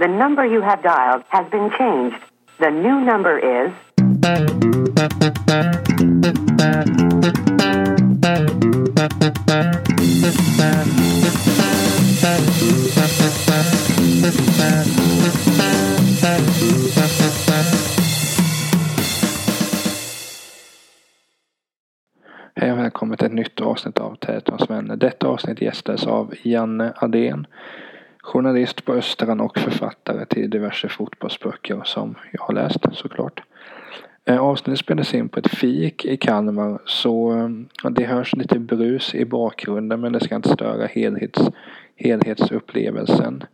The number you have dialed has been changed. The new number is Hej och välkommen till ett nytt avsnitt av Teaterns vänner. Detta avsnitt gästas av Janne Adén. Journalist på Östran och författare till diverse fotbollsböcker som jag har läst såklart. Eh, avsnittet spelades in på ett fik i Kalmar så eh, det hörs lite brus i bakgrunden men det ska inte störa helhets, helhetsupplevelsen.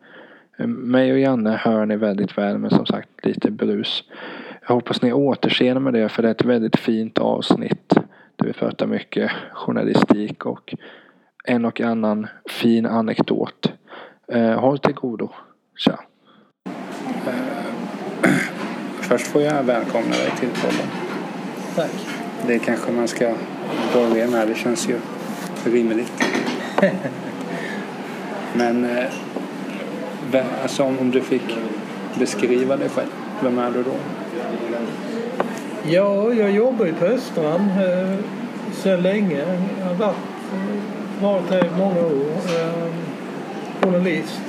Eh, mig och Janne hör ni väldigt väl men som sagt lite brus. Jag hoppas ni återseende med det för det är ett väldigt fint avsnitt. Där vi pratar mycket journalistik och en och annan fin anekdot. Eh, håll till godo. Tja. Först får jag välkomna dig till podden. Tack. Det kanske man ska börja med. Det känns ju rimligt. Men eh, vem, alltså om, du fick beskriva dig själv, vem är du då? Ja, jag jobbar ju på Östran eh, sedan länge. Jag har varit, eh, varit här i många år. Journalist.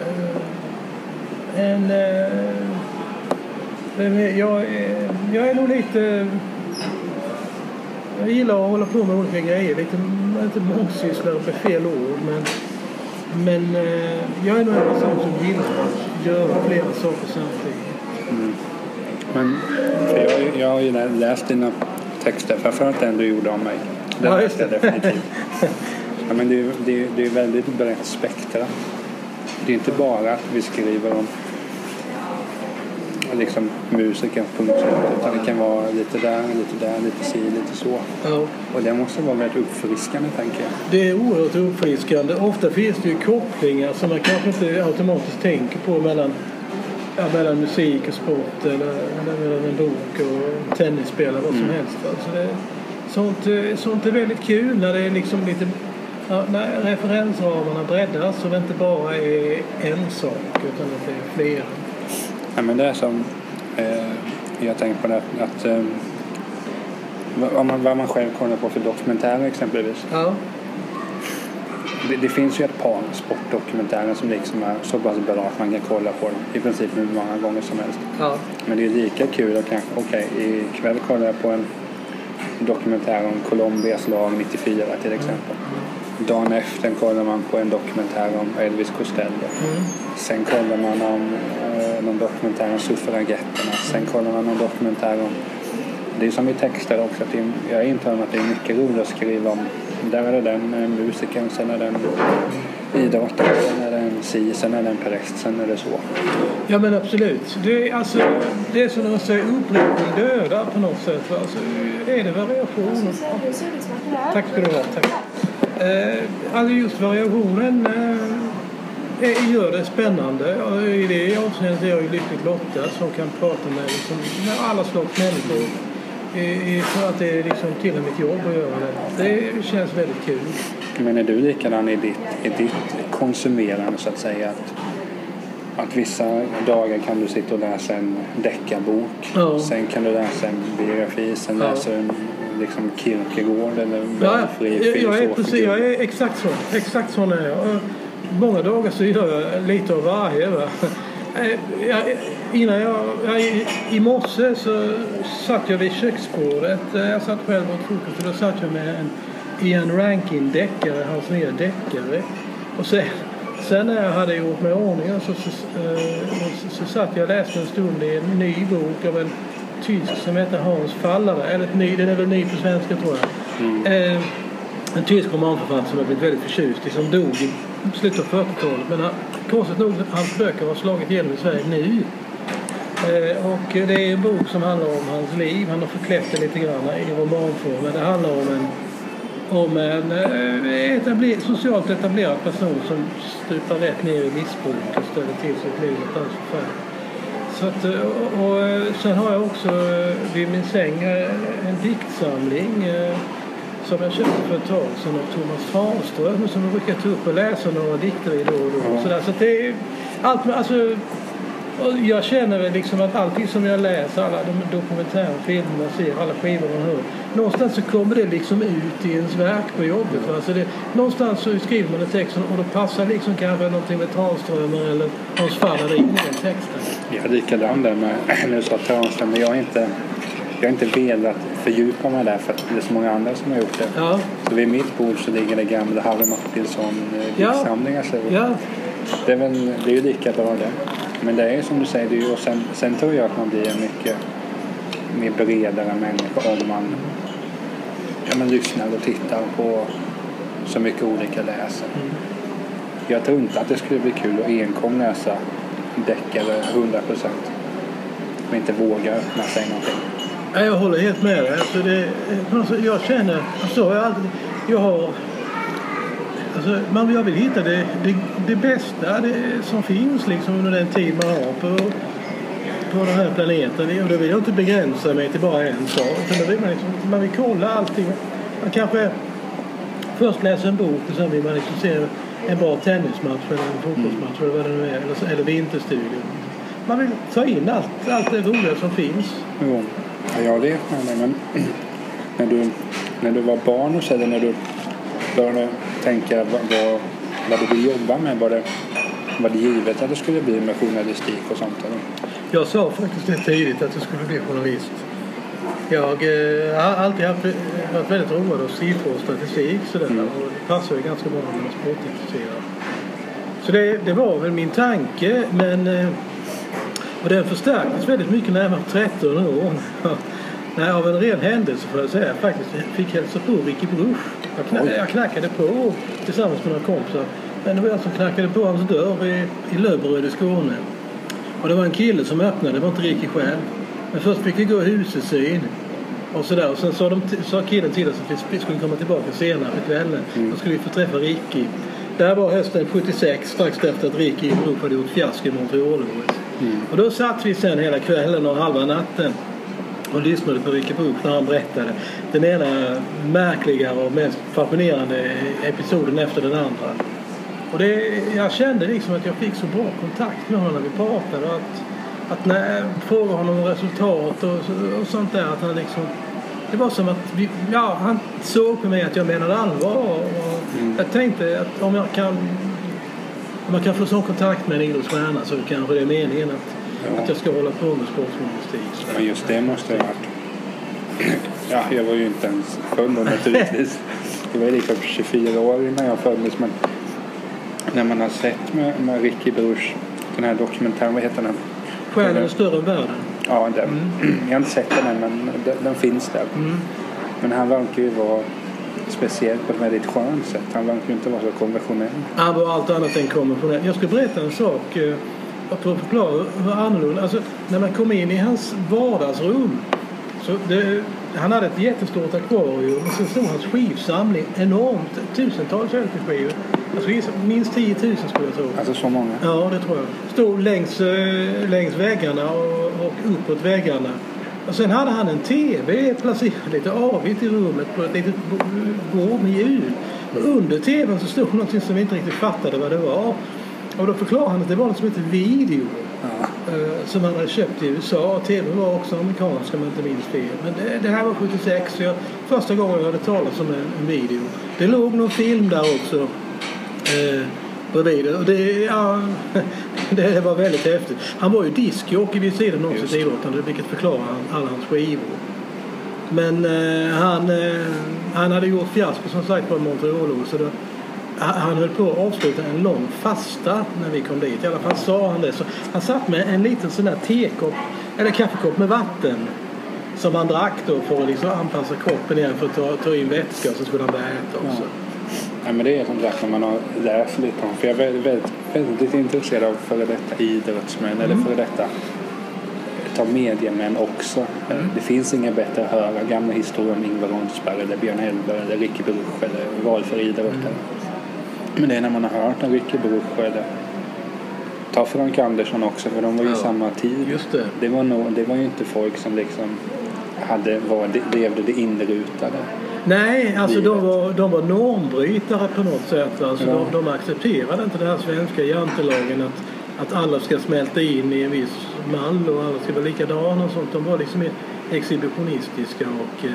Eh, en, eh, men jag, är- jag är nog lite... Jag gillar att hålla på med olika grejer. Lite, inte mångsysslare på fel ord, men, men eh, jag är nog en person som gillar att göra flera saker samtidigt. Men, för jag, jag har ju lä- läst dina texter, framförallt den du gjorde om mig. Den Ja, läste jag definitivt. Ja, men det, är- det, är- det är väldigt brett spektra. Det är inte bara att vi skriver om liksom musiken på något sätt. Utan det kan vara lite där, lite där, lite si, lite så. Ja. Och det måste vara väldigt uppfriskande tänker jag. Det är oerhört uppfriskande. Ofta finns det ju kopplingar som man kanske inte automatiskt tänker på mellan, ja, mellan musik och sport eller, eller mellan en bok och tennisspel eller vad som Mm. helst. Alltså det, sånt, eh, sånt är väldigt kul när det är liksom lite ja, när referensramarna breddas och det inte bara är en sak utan att det är flera. Ja, men det är som eh, jag tänker på det att eh, vad, man, vad man själv kollar på för dokumentärer exempelvis. Ja, Det, det finns ju ett par sportdokumentärer som liksom är så pass bra att man kan kolla på dem i princip hur många gånger som helst. ja, Men det är lika kul att kanske, okej, ikväll kollar jag på en dokumentär om Colombias lag 94 till exempel. Dagen efter kollar man på en dokumentär om Elvis Costello. mm. Sen kollar man om eh, någon dokumentär om suffragetterna. Sen kollar man någon dokumentär om... Det är som i texter också. Att det är, jag intagen att det är mycket roligt att skriva om. Där är det den eh, musikern, sen är den idrottaren, sen är den si, sen är den präst, sen är det så. Ja men absolut. Det är, alltså, det är som man säger upprepning dödar på något sätt. Alltså, är det variation? Tack ska du ha. Tack. Eh, alltså just variationen eh, gör det spännande. I det avseendet är jag ju lyckligt lottad som kan prata med, liksom, med alla slags människor. För att det är liksom till mitt jobb att göra det. Det känns väldigt kul. Men är du likadan i ditt, i ditt konsumerande så att säga? Att, att vissa dagar kan du sitta och läsa en deckarbok. Ja. Sen kan du läsa en biografi. Sen Ja. läser du en liksom Kierkegaard eller Ja, välfri jag, är precis, jag är exakt så. Exakt så är jag. Många dagar så gör jag lite av varje. Va? Eh, Jag, innan jag, jag, i- I morse så satt jag vid köksbordet. Eh, Jag satt själv åt frukost och då satt jag med en Ian Rankin-deckare, hans nya deckare. Och sen, sen när jag hade gjort mig i ordning så, så, eh, så, så satt jag och läste en stund i en ny bok av en tysk som heter Hans Fallare. Eller ett ny, den är väl ny på svenska tror jag. Eh, en tysk romanförfattare som jag blivit väldigt förtjust i som dog i slutet av 40-talet. Men han, konstigt nog, hans böcker har slagit igenom i Sverige nu. Eh, och det är en bok som handlar om hans liv. Han har förklätt det lite grann i romanform. Men det handlar om en, om en eh, etabler, socialt etablerad person som stupar rätt ner i missbruk och ställer till sitt liv något alldeles förfärligt. Så att, eh, och, och eh, sen har jag också eh, vid min säng en diktsamling som jag köpte för ett tag sedan av Thomas Fahlström som jag brukar ta upp och läsa några dikter i då och då. Ja. Så, där, så det är, allt, alltså, jag känner väl liksom att allting som jag läser, alla de dokumentära filmerna, ser, alla skivor man hör. Någonstans så kommer det liksom ut i ens verk på jobbet. Va? Så det, någonstans så skriver man en text och då passar liksom kanske någonting med Tranströmer eller Hans Faller in i den texten. Jag är likadan där med, när du sa Tranströmer, men jag har inte, jag har inte velat fördjupa mig där för att det är så många andra som har gjort det. Ja, Så vid mitt bord så ligger det gamla Harry Martinsson eh, Ja. ja, Det är, väl, det är ju lika bra det. Men det är ju som du säger, det är ju, och sen, sen tror jag att man blir en mycket mer bredare människa om man ja, men lyssnar och tittar på så mycket olika läser. Jag tror inte att det skulle bli kul att enkom läsa däck eller 100 procent. Och inte vågar öppna sig någonting. Jag håller helt med dig. Alltså det, alltså jag känner, så har jag alltid, jag har, alltså man, jag vill hitta det, det, det bästa det, som finns liksom under den tid man har på, på den här planeten. Och då vill jag inte begränsa mig till bara en sak. Utan då vill man, liksom, man vill kolla allting. Man kanske först läser en bok och sen vill man liksom se en bra tennismatch eller en fotbollsmatch eller vad det nu är. Eller, eller. Man vill ta in allt, allt det roliga som finns. Jo, ja, jag vet med dig, men när du, när du var barn och så, eller när du började tänka vad, vad, vad du vill jobba med, var det, var det givet att det skulle bli med journalistik och sånt? Eller? Jag sa faktiskt det tidigt att jag skulle bli journalist. Jag eh, har alltid haft, varit väldigt road av siffror och statistik sådär. Mm. Och det passar ju ganska bra när man är sportintresserad. Så det, det var väl min tanke men eh, och den förstärktes väldigt mycket när jag var 13 år. jag av en ren händelse får jag säga faktiskt fick hälsa på Ricky Bruch. Jag, kna- Oj. jag knackade på tillsammans med några kompisar. Men det var jag som knackade på hans dörr i, i Löberöd i Skåne. Och det var en kille som öppnade, det var inte Ricky själv. Men först fick vi gå husesyn. Och sådär. Och sen sa, de, sa killen till oss att vi skulle komma tillbaka senare på kvällen. Då skulle vi få träffa Ricky. Det här var hösten 76, strax efter att Ricky i Europa hade gjort fiasko i montreal Och då satt vi sen hela kvällen och halva natten och lyssnade på Ricky Bruch när han berättade den ena märkligare och mest fascinerande episoden efter den andra. Och det, jag kände liksom att jag fick så bra kontakt med honom när vi pratade. och Att, att när jag frågade honom om resultat och, och sånt där. Att han liksom, det var som att vi, ja, han såg på mig att jag menade allvar. Och Jag tänkte att om jag kan om jag kan få sån kontakt med en idrottsstjärna så kanske det är meningen att, Ja. att jag ska hålla på med sportjournalistik. Så. Men just det måste ha varit... Ja, jag var ju inte ens född då naturligtvis. Jag var ju liksom 24 år innan jag föddes. Men när man har sett med, med Ricky Bruch, den här dokumentären, vad heter den? Själen är större än världen. Ja, den. Jag har inte sett den än, men den, den finns där. Mm. Men han verkar ju vara speciell på ett väldigt skönt sätt. Han verkar ju inte vara så konventionell. Han var allt annat än konventionell. Jag ska berätta en sak för att förklara hur annorlunda. Alltså, när man kom in i hans vardagsrum. Så det, han hade ett jättestort akvarium och sen stod hans skivsamling enormt. Tusentals LP-skivor. Jag skulle gissa minst 10 000 skulle jag tro. Alltså så många. Ja, det tror jag. Stod längs, eh, längs väggarna och, och uppåt väggarna. Och sen hade han en TV placerad lite avigt i rummet på ett litet bo- bord med ljud. Och under TVn så stod någonting som vi inte riktigt fattade vad det var. Och då förklarade han att det var något som heter video. Ja. eh, som han hade köpt i USA. TV var också amerikansk om jag inte minns fel. Men det, det här var 76 så jag, första gången jag hörde talas om en, en video. Det låg någon film där också. Eh, bredvid. Och det, ja, det var väldigt häftigt. Han var ju diskjockey vid sidan av sitt idrottande vilket förklarar alla hans skivor. Men eh, han, eh, han hade gjort fiasko som sagt på Montreal så då, han höll på att avsluta en lång fasta när vi kom dit. I alla fall sa han det. Så han satt med en liten sån där tekopp, eller kaffekopp med vatten som han drack då för att liksom anpassa kroppen igen för att ta, ta in vätska och så skulle han börja äta också. Nej, men det är som sagt när man har läst lite om, för jag är väldigt, väldigt, intresserad av före detta idrottsmän eller före detta ta mediemän också. Det finns inga bättre att höra gamla historier om Ingvar Rondsberg eller Björn Elber eller Ricky Bruch eller vad för idrottare. Men det är när man har hört om Ricky Bruch eller ta Frank Andersson också för de var ju i Ja. samma tid. Just det. Det var, nog, det var ju inte folk som liksom hade, var, levde det inrutade. Nej, alltså de var, de var normbrytare på något sätt. Alltså Ja. de, de accepterade inte den här svenska jantelagen att, att alla ska smälta in i en viss mall och alla ska vara likadana och sånt. De var liksom exhibitionistiska och eh,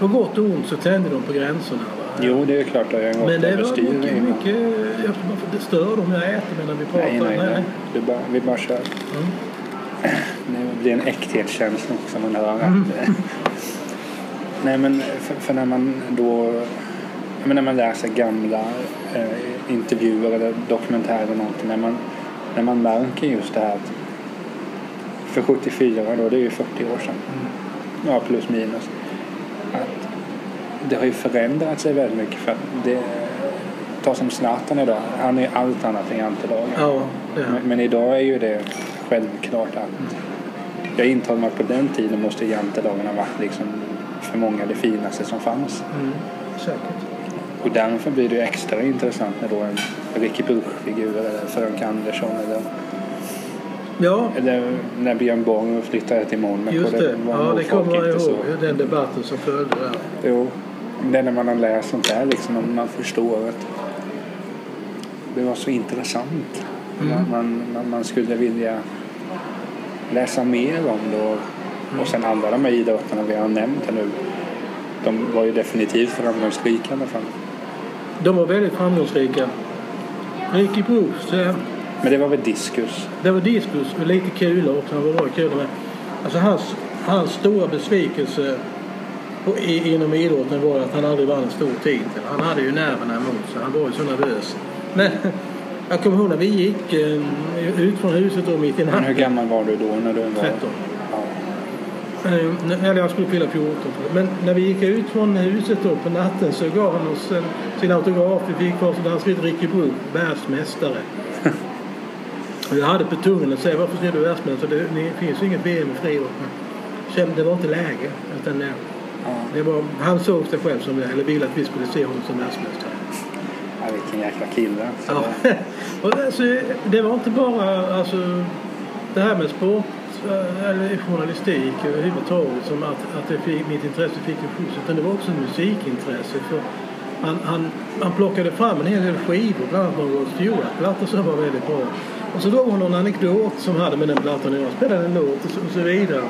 på gott och ont så tände de på gränserna. Va? Jo, det är klart att jag har gått Men det var mycket, mycket jag det stör dem jag äter medan vi pratar. Nej, nej, nej. Du bara, vi bara kör. Mm. Det blir en äkthetskänsla också man hör att... Mm. Nej men för, för när man då... ja, Men när man läser gamla eh, intervjuer eller dokumentärer eller någonting. När man, när man märker just det här att för 74 då, det är ju 40 år sedan. Ja, plus minus. Att det har ju förändrat sig väldigt mycket. För att det, ta som Zlatan idag, han är allt annat än jantelagen. Ja, är Men, men idag är ju det självklart att jag intar mig på den tiden måste jantelagen ha varit liksom för många det finaste som fanns. mm, säkert. Och därför blir det ju extra intressant när då en Ricky Bruch-figur eller Frank Andersson eller, Ja, eller när Björn Borg flyttade till Monaco. just det. var Ja, det kommer jag ihåg. så- Den debatten som följde där. Jo, det är när man har läst sånt där liksom, och man förstår att det var så intressant. Mm. Man, man, man, man skulle vilja läsa mer om det. Och, och sen alla de här idrotterna vi har nämnt här nu. De var ju definitivt framgångsrika i alla fall. De var väldigt framgångsrika. Ricky Bruce, eh, Men det var väl diskus? det var diskus och lite kulor också. Han var bra kulor med. Alltså hans, hans stora besvikelse på, i, inom idrotten var att han aldrig vann en stor titel. Han hade ju nerverna emot sig. Han var ju så nervös. Men jag kommer ihåg när vi gick eh, ut från huset då mitt i Men hur natten. gammal var du då? När du var... 13. Eh, Eller jag skulle fylla 14. Men när vi gick ut från huset då på natten så gav han oss en, sin autograf. Vi fick varsin. Han skrev Ricky Bruch, världsmästare. Och jag hade på tungan att säga varför skrev du världsmästare? Det, det finns ju inget VM i friidrott. Men det var inte läge. Utan, det var, han såg sig själv som eller ville att vi skulle se honom som världsmästare. ja, vilken jäkla kille. Så Ja. och det, alltså, det var inte bara alltså, det här med sport eh, eller journalistik överhuvudtaget som att, att det fick, mitt intresse fick en skjuts utan det var också musikintresse. För han, han, han plockade fram en hel del skivor, bland annat någon Rod Stewart-platta som var väldigt bra. Och så drog hon någon anekdot som hade med den plattan att göra, spelade en låt och så, och så vidare.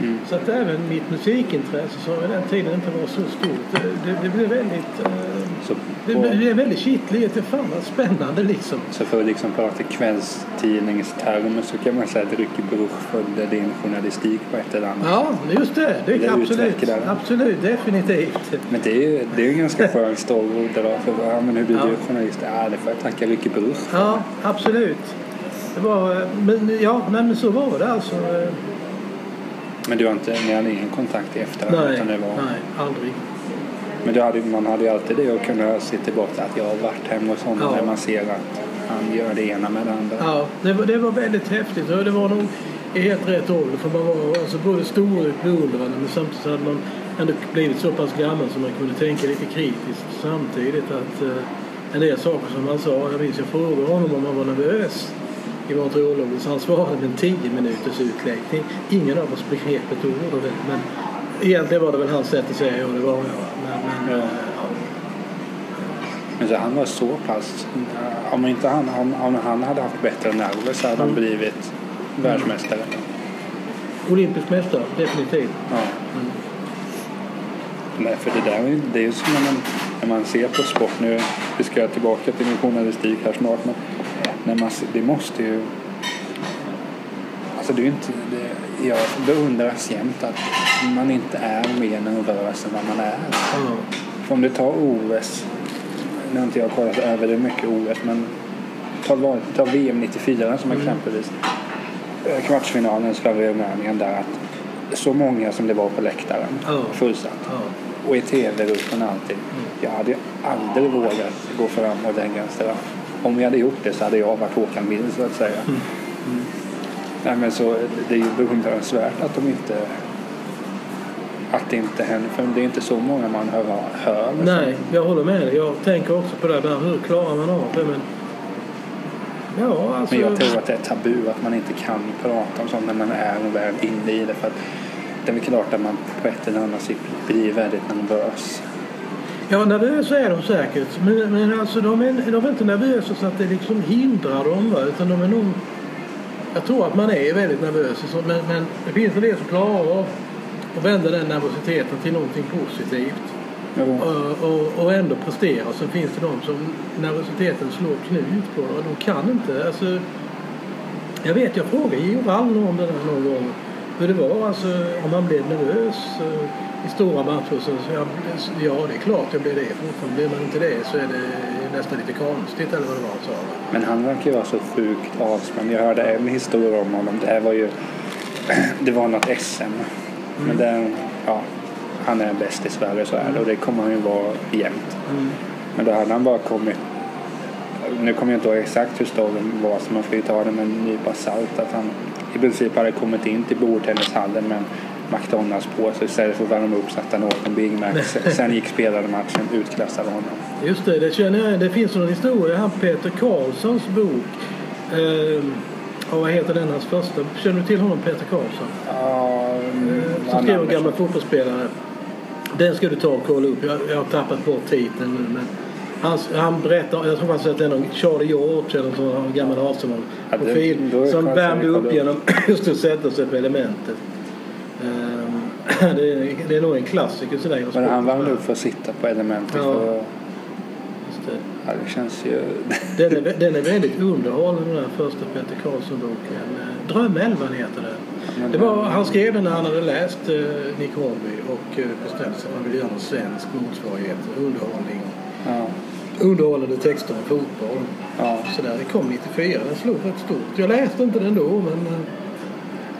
Mm. Så att även mitt musikintresse som i den tiden inte var så stort, det, det, det blev väldigt eh, Så, det på, blev väldigt kittligt. Det fan vad spännande liksom. så för att liksom prata kvällstidningstermer så kan man säga att Ricky Bruch följde din journalistik på ett eller annat. Ja, just det. Det Det är absolut. det. Absolut, definitivt. Men det är ju det är en ganska skön story att dra för ja, men hur blir Ja. du journalist? Ja, det får jag tacka Ricky Bruch för. Ja, absolut. Det var, eh, men ja, men så var det alltså. eh, Men du har inte, ni hade ingen kontakt i efterhand? Nej, utan det var, nej, aldrig. Men hade, man hade ju alltid det att kunna se tillbaka att jag har varit hemma hos honom Ja. när man ser att han gör det ena med det andra. Ja, det var, det var väldigt häftigt och det var nog i helt rätt ålder för man var alltså både stor och beundrande men samtidigt hade man ändå blivit så pass gammal så man kunde tänka lite kritiskt samtidigt att eh, en del saker som han sa, jag minns jag frågade honom om han var nervös i Montreal-lovet så han svarade med en tio minuters utläggning. Ingen av oss begrep ett ord av det men egentligen var det väl hans sätt att säga ja det var jag. Men, men, Ja. eh, ja. Men så han var så pass... Om, inte han, om, om han hade haft bättre nerver så hade han Mm. blivit världsmästare. Olympisk mästare, definitivt. Ja. Mm. Nej, för det där är- det är ju som när man, när man ser på sport. Nu vi ska tillbaka till min journalistik här snart. Men när man, det måste ju... Alltså det är ju inte... Jag beundras jämt att man inte är mer nervös än vad man är. Ja. För om du tar OS, nu har inte jag kollat över det mycket OS, men ta, ta VM 94 som exempelvis. Eh, Kvartsfinalen Sverige-Rumänien där att så många som det var på läktaren, Ja. fullsatt. Ja. Och i tv-rutan alltid. Jag hade ju aldrig vågat gå fram och lägga en straff. Om jag hade gjort det så hade jag varit Håkan Mild så att säga. Nej, men så, det är ju beundransvärt att de inte att det inte händer. För det är inte så många man hör. hör Nej, jag håller med dig. Jag tänker också på det där. Hur klarar man av det? Men, ja, alltså... Men jag tror att det är tabu att man inte kan prata om sånt när man är väl inne i det. För att det är klart att man på ett eller annat sätt blir väldigt nervös. Ja, nervösa är de säkert. Men, men alltså, de, är, de är inte nervösa så att det liksom hindrar dem. Va? Utan de är nog... Jag tror att man är väldigt nervös. Men, men det finns en del som klarar av att vända den nervositeten till någonting positivt. Jo. Och, och, och ändå prestera. Sen finns det de som nervositeten slår knut på. Och de kan inte. Alltså, jag vet, jag frågade Gio Wall om det där någon gång. Hur det var, alltså, om han blev nervös eh, i stora matcher. Så, så jag, ja, det är klart jag blir det fortfarande. Blir man inte det så är det nästan lite konstigt eller vad det var va? Men han verkar ju vara så sjukt avspänd. Jag hörde en historia om honom. Det här var ju... Det var något SM. Men det, ja, han är bäst i Sverige så är det och det kommer han ju vara jämt. Mm. Men då hade han bara kommit... Nu kommer jag inte ihåg exakt hur storyn var så man får ju ta det med en nypa salt. Att han i princip hade kommit in till bordtennishallen med en McDonalds-påse istället för att värma upp satte han åt en Big Mac. Sen gick spelade matchen, utklassade honom. Just det, det känner jag. Det finns någon historia här Peter Karlssons bok. Eh, och vad heter den hans första? Känner du till honom Peter Karlsson? Ja, Eh, som skrev om gamla fotbollsspelare. Den ska du ta och kolla upp. Jag, jag har tappat bort titeln nu. Men han, han berättar, jag tror faktiskt att det är någon Charlie George eller en gammal Ja, Arsenal-profil är som värmde upp. genom just att sätta sig på elementet. Ehm, det, är, det är nog en klassiker sådär. Men han värmde upp för att sitta på elementet. Ja. För, det. ja, det känns ju... Den är, den är väldigt underhållande den första Peter Karlsson-boken. Drömälvan heter den. Det var, han skrev den när han hade läst eh, Nick Hornby och eh, bestämde sig för att ville göra en svensk motsvarighet. Underhållning. Ja, Underhållande texter om fotboll. ja. Så där, det kom 94. Den slog rätt stort. Jag läste inte den då men eh,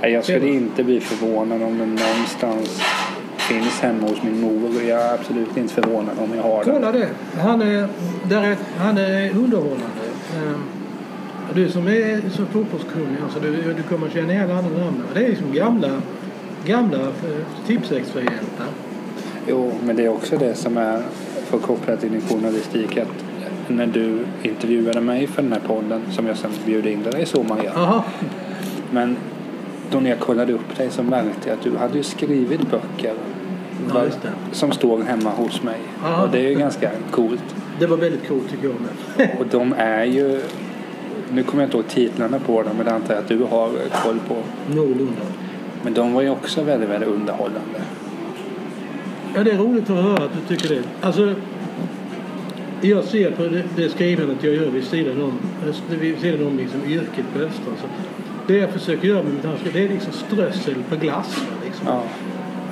Jag skulle inte bli förvånad om den någonstans finns hemma hos min mor. Jag är absolut inte förvånad om jag har den. kolla det. Han är, där är, han är underhållande. Eh, du som är så fotbollskunnig, alltså, du, du kommer känna igen alla namn. Det är liksom gamla, gamla eh, tipsextrahjältar. Jo, men det är också det som är för kopplat till din journalistik. Att när du intervjuade mig för den här podden som jag sen bjöd in dig, det är så man gör. Jaha. Men då när jag kollade upp dig så märkte jag att du hade skrivit böcker Ja, som står hemma hos mig. Aha. Och det är ju ganska coolt. Det var väldigt coolt tycker jag med. Och de är ju... Nu kommer jag inte ihåg titlarna på dem, men det antar jag att du har koll på. Någorlunda. Men de var ju också väldigt, väldigt underhållande. Ja, det är roligt att höra att du tycker det. Alltså, jag ser på det, det skrivandet jag gör vid sidan om, vid sidan om liksom yrket på Östra. Det jag försöker göra med mitt handskrift, det är liksom strössel på glass. Liksom. Ja.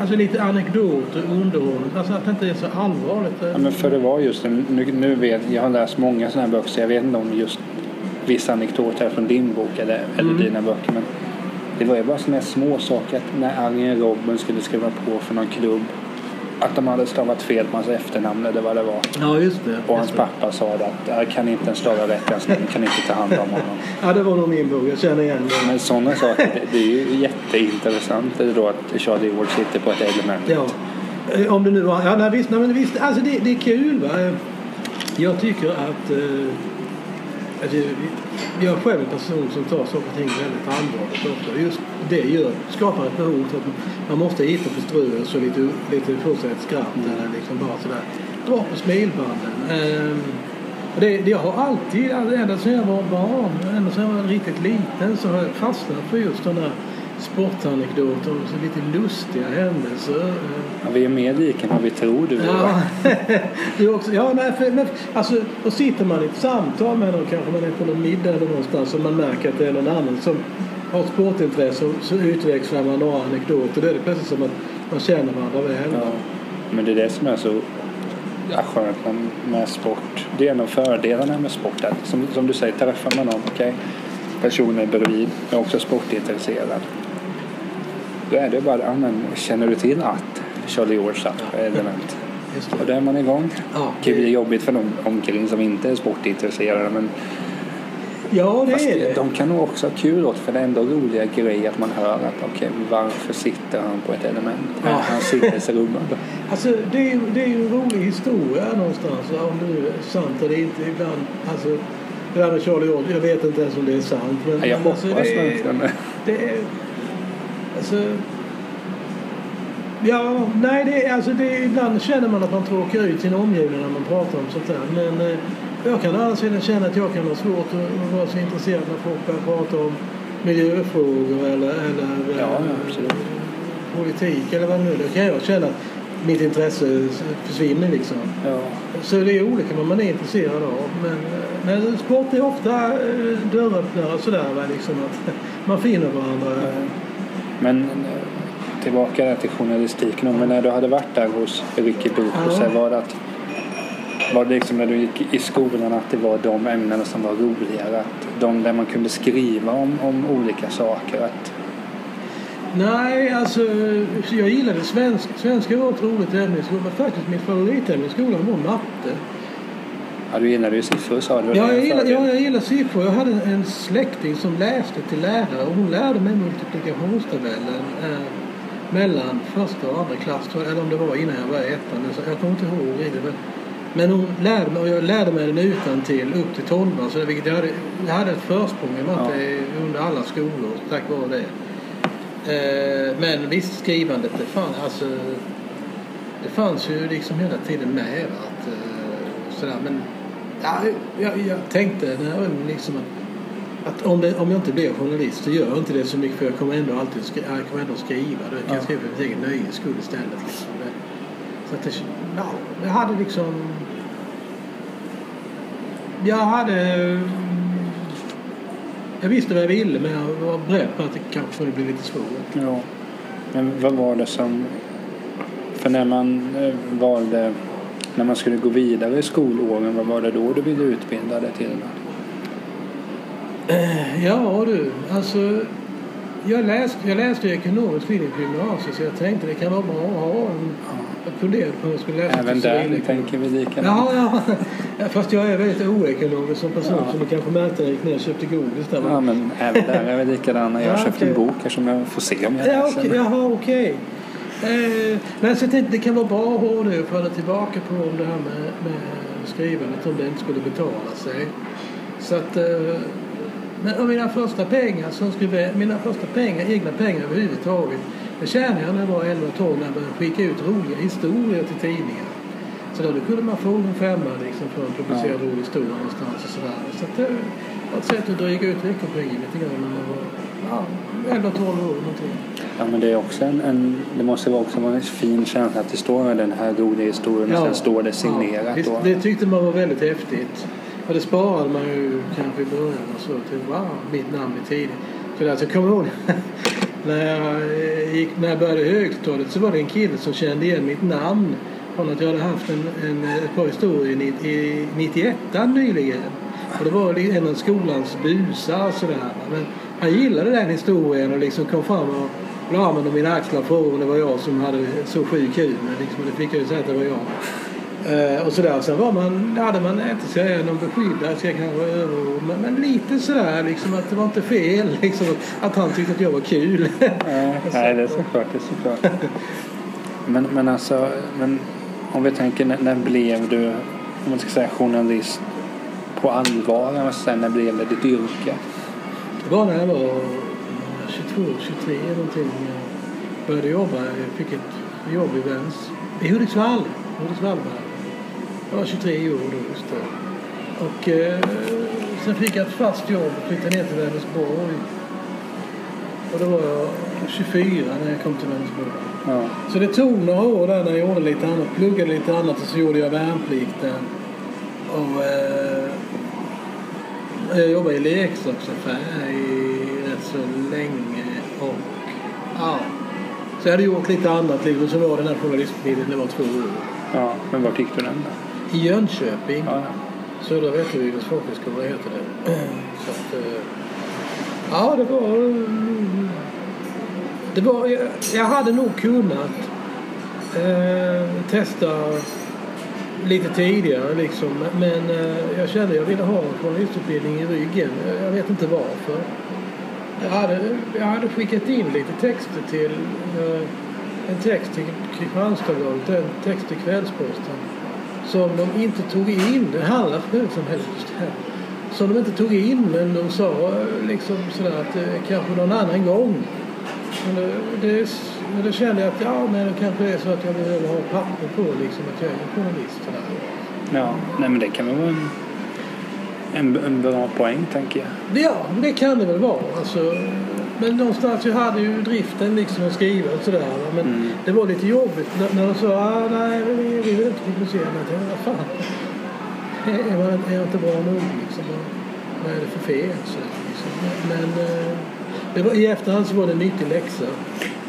Alltså lite anekdoter, underhållning. Alltså att det inte är så allvarligt. Ja, men för det var just det. Nu, nu vet jag har läst många sådana här böcker så jag vet inte om just vissa anekdoter från din bok eller, eller Mm. dina böcker. Men det var ju bara sådana här små saker. Att när Arjen Robben skulle skriva på för någon klubb. Att de hade stavat fel på hans efternamn eller vad det var. Ja, just det. Och hans pappa sa det att jag kan inte ens stava rätt hans namn, kan inte ta hand om honom. Ja, det var nog min bok. Jag känner igen det. Men sådana saker, det, det är ju jätteintressant. Då att Charlie Ward sitter på ett element. Ja. Eh, Om det nu var... Ja, nej, visst, nej, men visst alltså det, det är kul. Va? Jag tycker att... Eh, alltså, jag är själv en person som tar saker och ting väldigt allvarligt ofta. Just det gör, skapar ett behov för att man måste hitta på förströelse så lite, lite få sig ett skratt eller liksom bara sådär. Dra på smilbanden. Ehm, det, det, jag har alltid, alltså, ända sedan jag var barn, ända sedan jag var riktigt liten så har jag fastnat för just den där sportanekdoter och så lite lustiga händelser. Ja, vi är mer lika än vad vi tror du. Ja, du också. Ja, nej, för, men, alltså, då sitter man i ett samtal med någon, kanske man är på någon middag eller någonstans och man märker att det är någon annan som har ett sportintresse och så utväxlar man några anekdoter. Då är det plötsligt som att man känner varandra väl. Ja. Men det är det som är så ja, skönt med, sport. Det är en av fördelarna med sport. Att, som, som du säger, träffar man någon, okej, personen bredvid är också sportintresserad. Då är det bara, ja, men, känner du till att Charlie George satt på element? Och då är man igång. Ja, Det det, jobbigt för de omkring som inte är sportintresserade. Men ja, det fast är det. de kan nog också ha kul åt för det är ändå roliga grejer att man hör att okej, varför sitter han på ett element? Ja. Han sitter i rummet. Alltså, det är, ju- det är ju en rolig historia någonstans. Om det nu är sant eller inte. Ibland, alltså, det där med Charlie George, jag vet inte ens om det är sant. Men, Ja, jag men hoppas alltså, det är, det är, alltså, Ja, nej, det, är- alltså det, ibland känner man att man tråkar ut sin omgivning när man pratar om sånt där. Men eh, jag kan å andra sidan känna att jag kan ha svårt att, vara så intresserad när folk börjar prata om miljöfrågor eller, eller Ja, eh, ja, politik eller vad nu. Då kan jag känna att mitt intresse försvinner liksom. Ja. Så det är olika vad man är intresserad av. Men, eh, men sport är ofta dörröppnare sådär. Liksom att man finner varandra. Men eh, tillbaka där till journalistiken. Men när du hade varit där hos Ricky Boko Ja. så var det att var det liksom när du gick i skolan att det var de ämnena som var roligare? Att de där man kunde skriva om, om olika saker? Att, Nej, alltså jag gillade svensk, svenska var ett roligt ämne i skolan. Faktiskt mitt favoritämne i skolan var matte. Ja, du gillade ju siffror sa du. Ja, jag gillar, fördel? ja, jag gillar siffror. Jag hade en släkting som läste till lärare och hon lärde mig multiplikationstabellen eh, mellan första och andra klass, tror jag, eller om det var innan jag var i ettan. Så Jag kommer inte ihåg riktigt. Men, men hon lärde mig, och jag lärde mig den utan till upp till tolvan. Så det, vilket jag, hade, jag hade ett försprång i matte under alla skolor tack vare det. Eh, men visst, skrivandet, det fanns, alltså, det fanns ju liksom hela tiden med. Att, eh, sådär. Men ja, jag, jag tänkte när jag liksom att, att om, det, om jag inte blir journalist så gör jag inte det så mycket för jag kommer ändå alltid skri, jag kommer ändå skriva. Det kan jag Ja. skriva för mitt eget nöjes skull istället. Liksom. Så att det, ja, jag hade liksom... Jag hade... Jag visste vad jag ville men jag var beredd på att det kanske skulle bli lite svårt. Ja. Men vad var det som... För när man eh, valde... När man skulle gå vidare i skolåren, vad var det då du ville utbilda dig till? Ja du, alltså jag läste, jag läste ekonomisk linje på gymnasiet så jag tänkte det kan vara bra att ha en... Jag funderade på om jag skulle läsa Även där tänker vi likadant. Ja, ja. Fast jag är väldigt oekonomisk som person Ja. som du kanske märkte när jag gick ner och köpte godis där. Ja, men även där är vi likadana. Jag har Ja, köpt okej. en bok här som jag får se om jag Ja, läser. okej, jaha, okej. Eh, men så jag tänkte det kan vara bra att ha det och falla tillbaka på om det här med, med skrivandet om det inte skulle betala sig. Så att, eh, men mina första pengar som skriver, mina första pengar, egna pengar överhuvudtaget, det tjänade jag när jag var 11-12 när jag började skicka ut roliga historier till tidningar. Så då kunde man få en femma liksom för en publicerad rolig historia någonstans och sådär. Så att det var ett sätt att dryga ut veckopengen lite grann när man var ja, 11-12 år någonting. Ja, men det är också en, en, det måste vara också vara en fin känsla att det står den här roliga historien och sen står det signerat. Ja, då. det tyckte man var väldigt häftigt. Och det sparade man ju kanske i början och så till wow, mitt namn är tidigt. För alltså, kommer ihåg när jag, eh, gick, när jag började i högstadiet så var det en kille som kände igen mitt namn från att jag hade haft en, en, ett par historier i, i 91 nyligen. Och det var en av skolans busar sådär. Men han gillade den historien och liksom kom fram och la armen om mina axlar och frågade om det var jag som hade så sjuk hud. Liksom, det fick jag ju säga att det var jag. Eh, och sådär. Sen var man, hade man inte säga någon beskyddare, ska jag kanske vara överord, men, men lite sådär liksom att det var inte fel liksom, att han tyckte att jag var kul. Ja, nej, det är såklart. Det är såklart. Men, men alltså, men om vi tänker när, när blev du, om man ska säga journalist på allvar? Säga, när blev det ditt yrke? Det var när jag var 22, 23 någonting. Började jobba, jag fick ett jobb i Väns, i Hudiksvall. Hudiksvall jag. Var 23 år då just då. Och eh, sen fick jag ett fast jobb och flyttade ner till Vänersborg. Och då var jag 24 när jag kom till Vänersborg. Ja. Så det tog några år där när jag gjorde lite annat, pluggade lite annat och så gjorde jag värnplikten. Och eh, jag jobbade i leksaksaffär i så länge och ja. Så jag hade gjort lite annat liksom. Så var den här journalistutbildningen, det var två år. ja. Men var fick du den då? I Jönköping. Ja. Södra Vätterbygdens folkhögskola heter det. Så att, eh, ja, det var... mm, Det var jag, jag hade nog kunnat eh, testa lite tidigare liksom. Men eh, jag kände att jag ville ha en journalistutbildning i ryggen. Jag vet inte varför. Jag hade, jag hade skickat in lite texter till eh, en text till Kristianstadsbladet, en text till Kvällsposten som de inte tog in. Det handlar hur som helst. Som de inte tog in men de sa eh, liksom sådär att eh, kanske någon annan gång. Men det, det, men då kände jag att ja, men det kanske är så att jag behöver ha papper på liksom att jag är journalist. och. Ja, nej men det kan väl vara en, en, en bra poäng tänker jag. Ja, det kan det väl vara. Alltså, men någonstans, jag hade ju driften liksom att skriva och sådär. Men Mm. det var lite jobbigt när, när de sa ah, nej, vi, vi vill inte publicera. Tänkte, vad fan. Är, man, är jag inte bra nog liksom? Vad, är det för fel? Så, liksom. Men, men eh, det var, i efterhand så var det en nyttig läxa.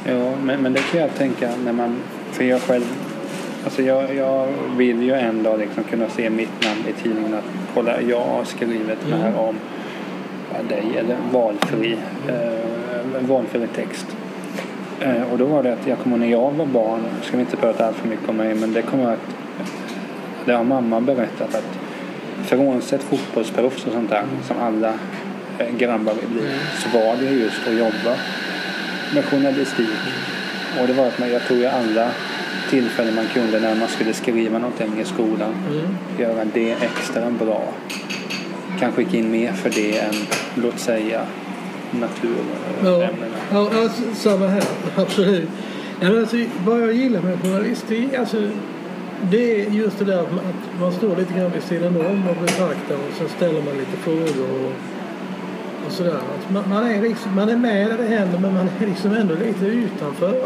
Ja, men, men det kan jag tänka när man, för jag själv, alltså jag, jag vill ju en dag liksom kunna se mitt namn i tidningen att kolla, jag har skrivit det här Mm. om dig eller valfri, eh, valfri text. Eh, och då var det att jag kommer när jag var barn, ska vi inte prata allt för mycket om mig, men det kommer att det har mamma berättat att frånsett fotbollsproffs och sånt där som alla eh, grabbar vill bli så var det just att jobba med journalistik. Och det var att man, jag tror i alla tillfällen man kunde när man skulle skriva någonting i skolan Mm. göra det extra bra. Kanske gick in mer för det än låt säga Ja, naturämnena. ja, ja, samma här. Absolut. Men alltså, vad jag gillar med journalistik, alltså, det är just det där att man, att man står lite grann vid sidan om och betraktar och så ställer man lite frågor och, och sådär. Man, man, är liksom, man är med när det händer men man är liksom ändå lite utanför.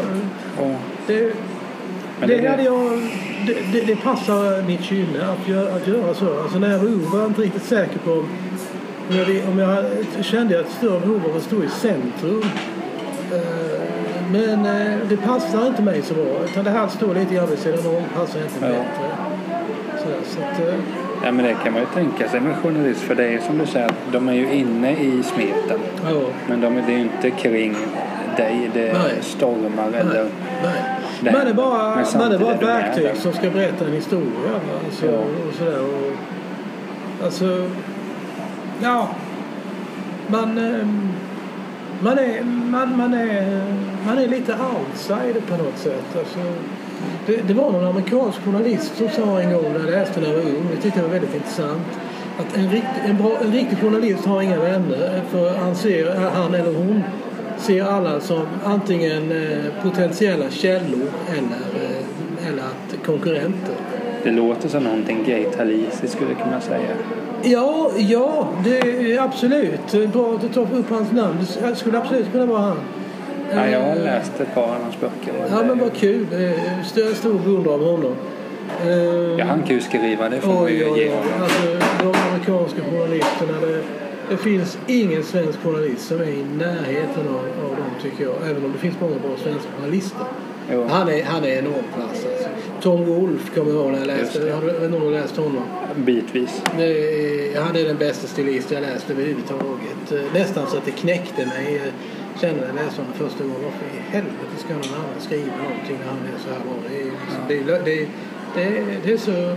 Och, Det, men det, det- hade jag, det, det, det passar mitt kynne att göra, att göra så. Alltså när jag var ung var jag inte riktigt säker på om om jag, om jag kände ett större behov av att stå i centrum. Eh, Men eh, det passar inte mig så bra. Utan det här att stå lite grann vid sidan om passar inte Ja. bättre. Sådär, så att, eh, ja, men det kan man ju tänka sig med journalist för det är som du säger att de är ju inne i smeten. ja. Men de, det är ju inte kring dig det Nej. stormar eller Nej. Nej. Man är bara, man är bara ett verktyg som ska berätta en historia. Alltså, Ja. och sådär. Och, alltså, ja. Man, ehm, man, är, man, man, är, man är lite outsider på något sätt. Alltså, det, det var någon amerikansk journalist som sa en gång när jag läste när jag var ung, det tyckte jag var väldigt intressant, att en riktig, en, bra, en riktig journalist har inga vänner för han, ser, han eller hon ser alla som antingen eh, potentiella källor eller, eh, eller att konkurrenter. det låter som någonting Gay Talisi skulle kunna säga. Ja, ja, det är absolut. Bra att du tar upp hans namn. Det skulle absolut kunna vara han. Ja, jag har Eh, läst ett par av hans böcker. Ja, men vad kul. Eh, Stor, stor beundrare av honom. Ja, han skriva, det får man ju ge honom. Alltså, de amerikanska journalisterna. Det, det finns ingen svensk journalist som är i närheten av, av dem tycker jag. Även om det finns många bra svenska journalister. Jo. Han är, han är enormt vass alltså. Tom Wolfe kommer jag ihåg när jag läste. Det. Har du, någon läst honom? Bitvis. Det han är den bästa stilist jag läst överhuvudtaget. Eh, Nästan så att det knäckte mig. Jag Kände när jag läste honom första gången. Varför i helvete ska någon annan skriva någonting när han är så här bra? Det är, liksom, det, är, det, det, är, det är så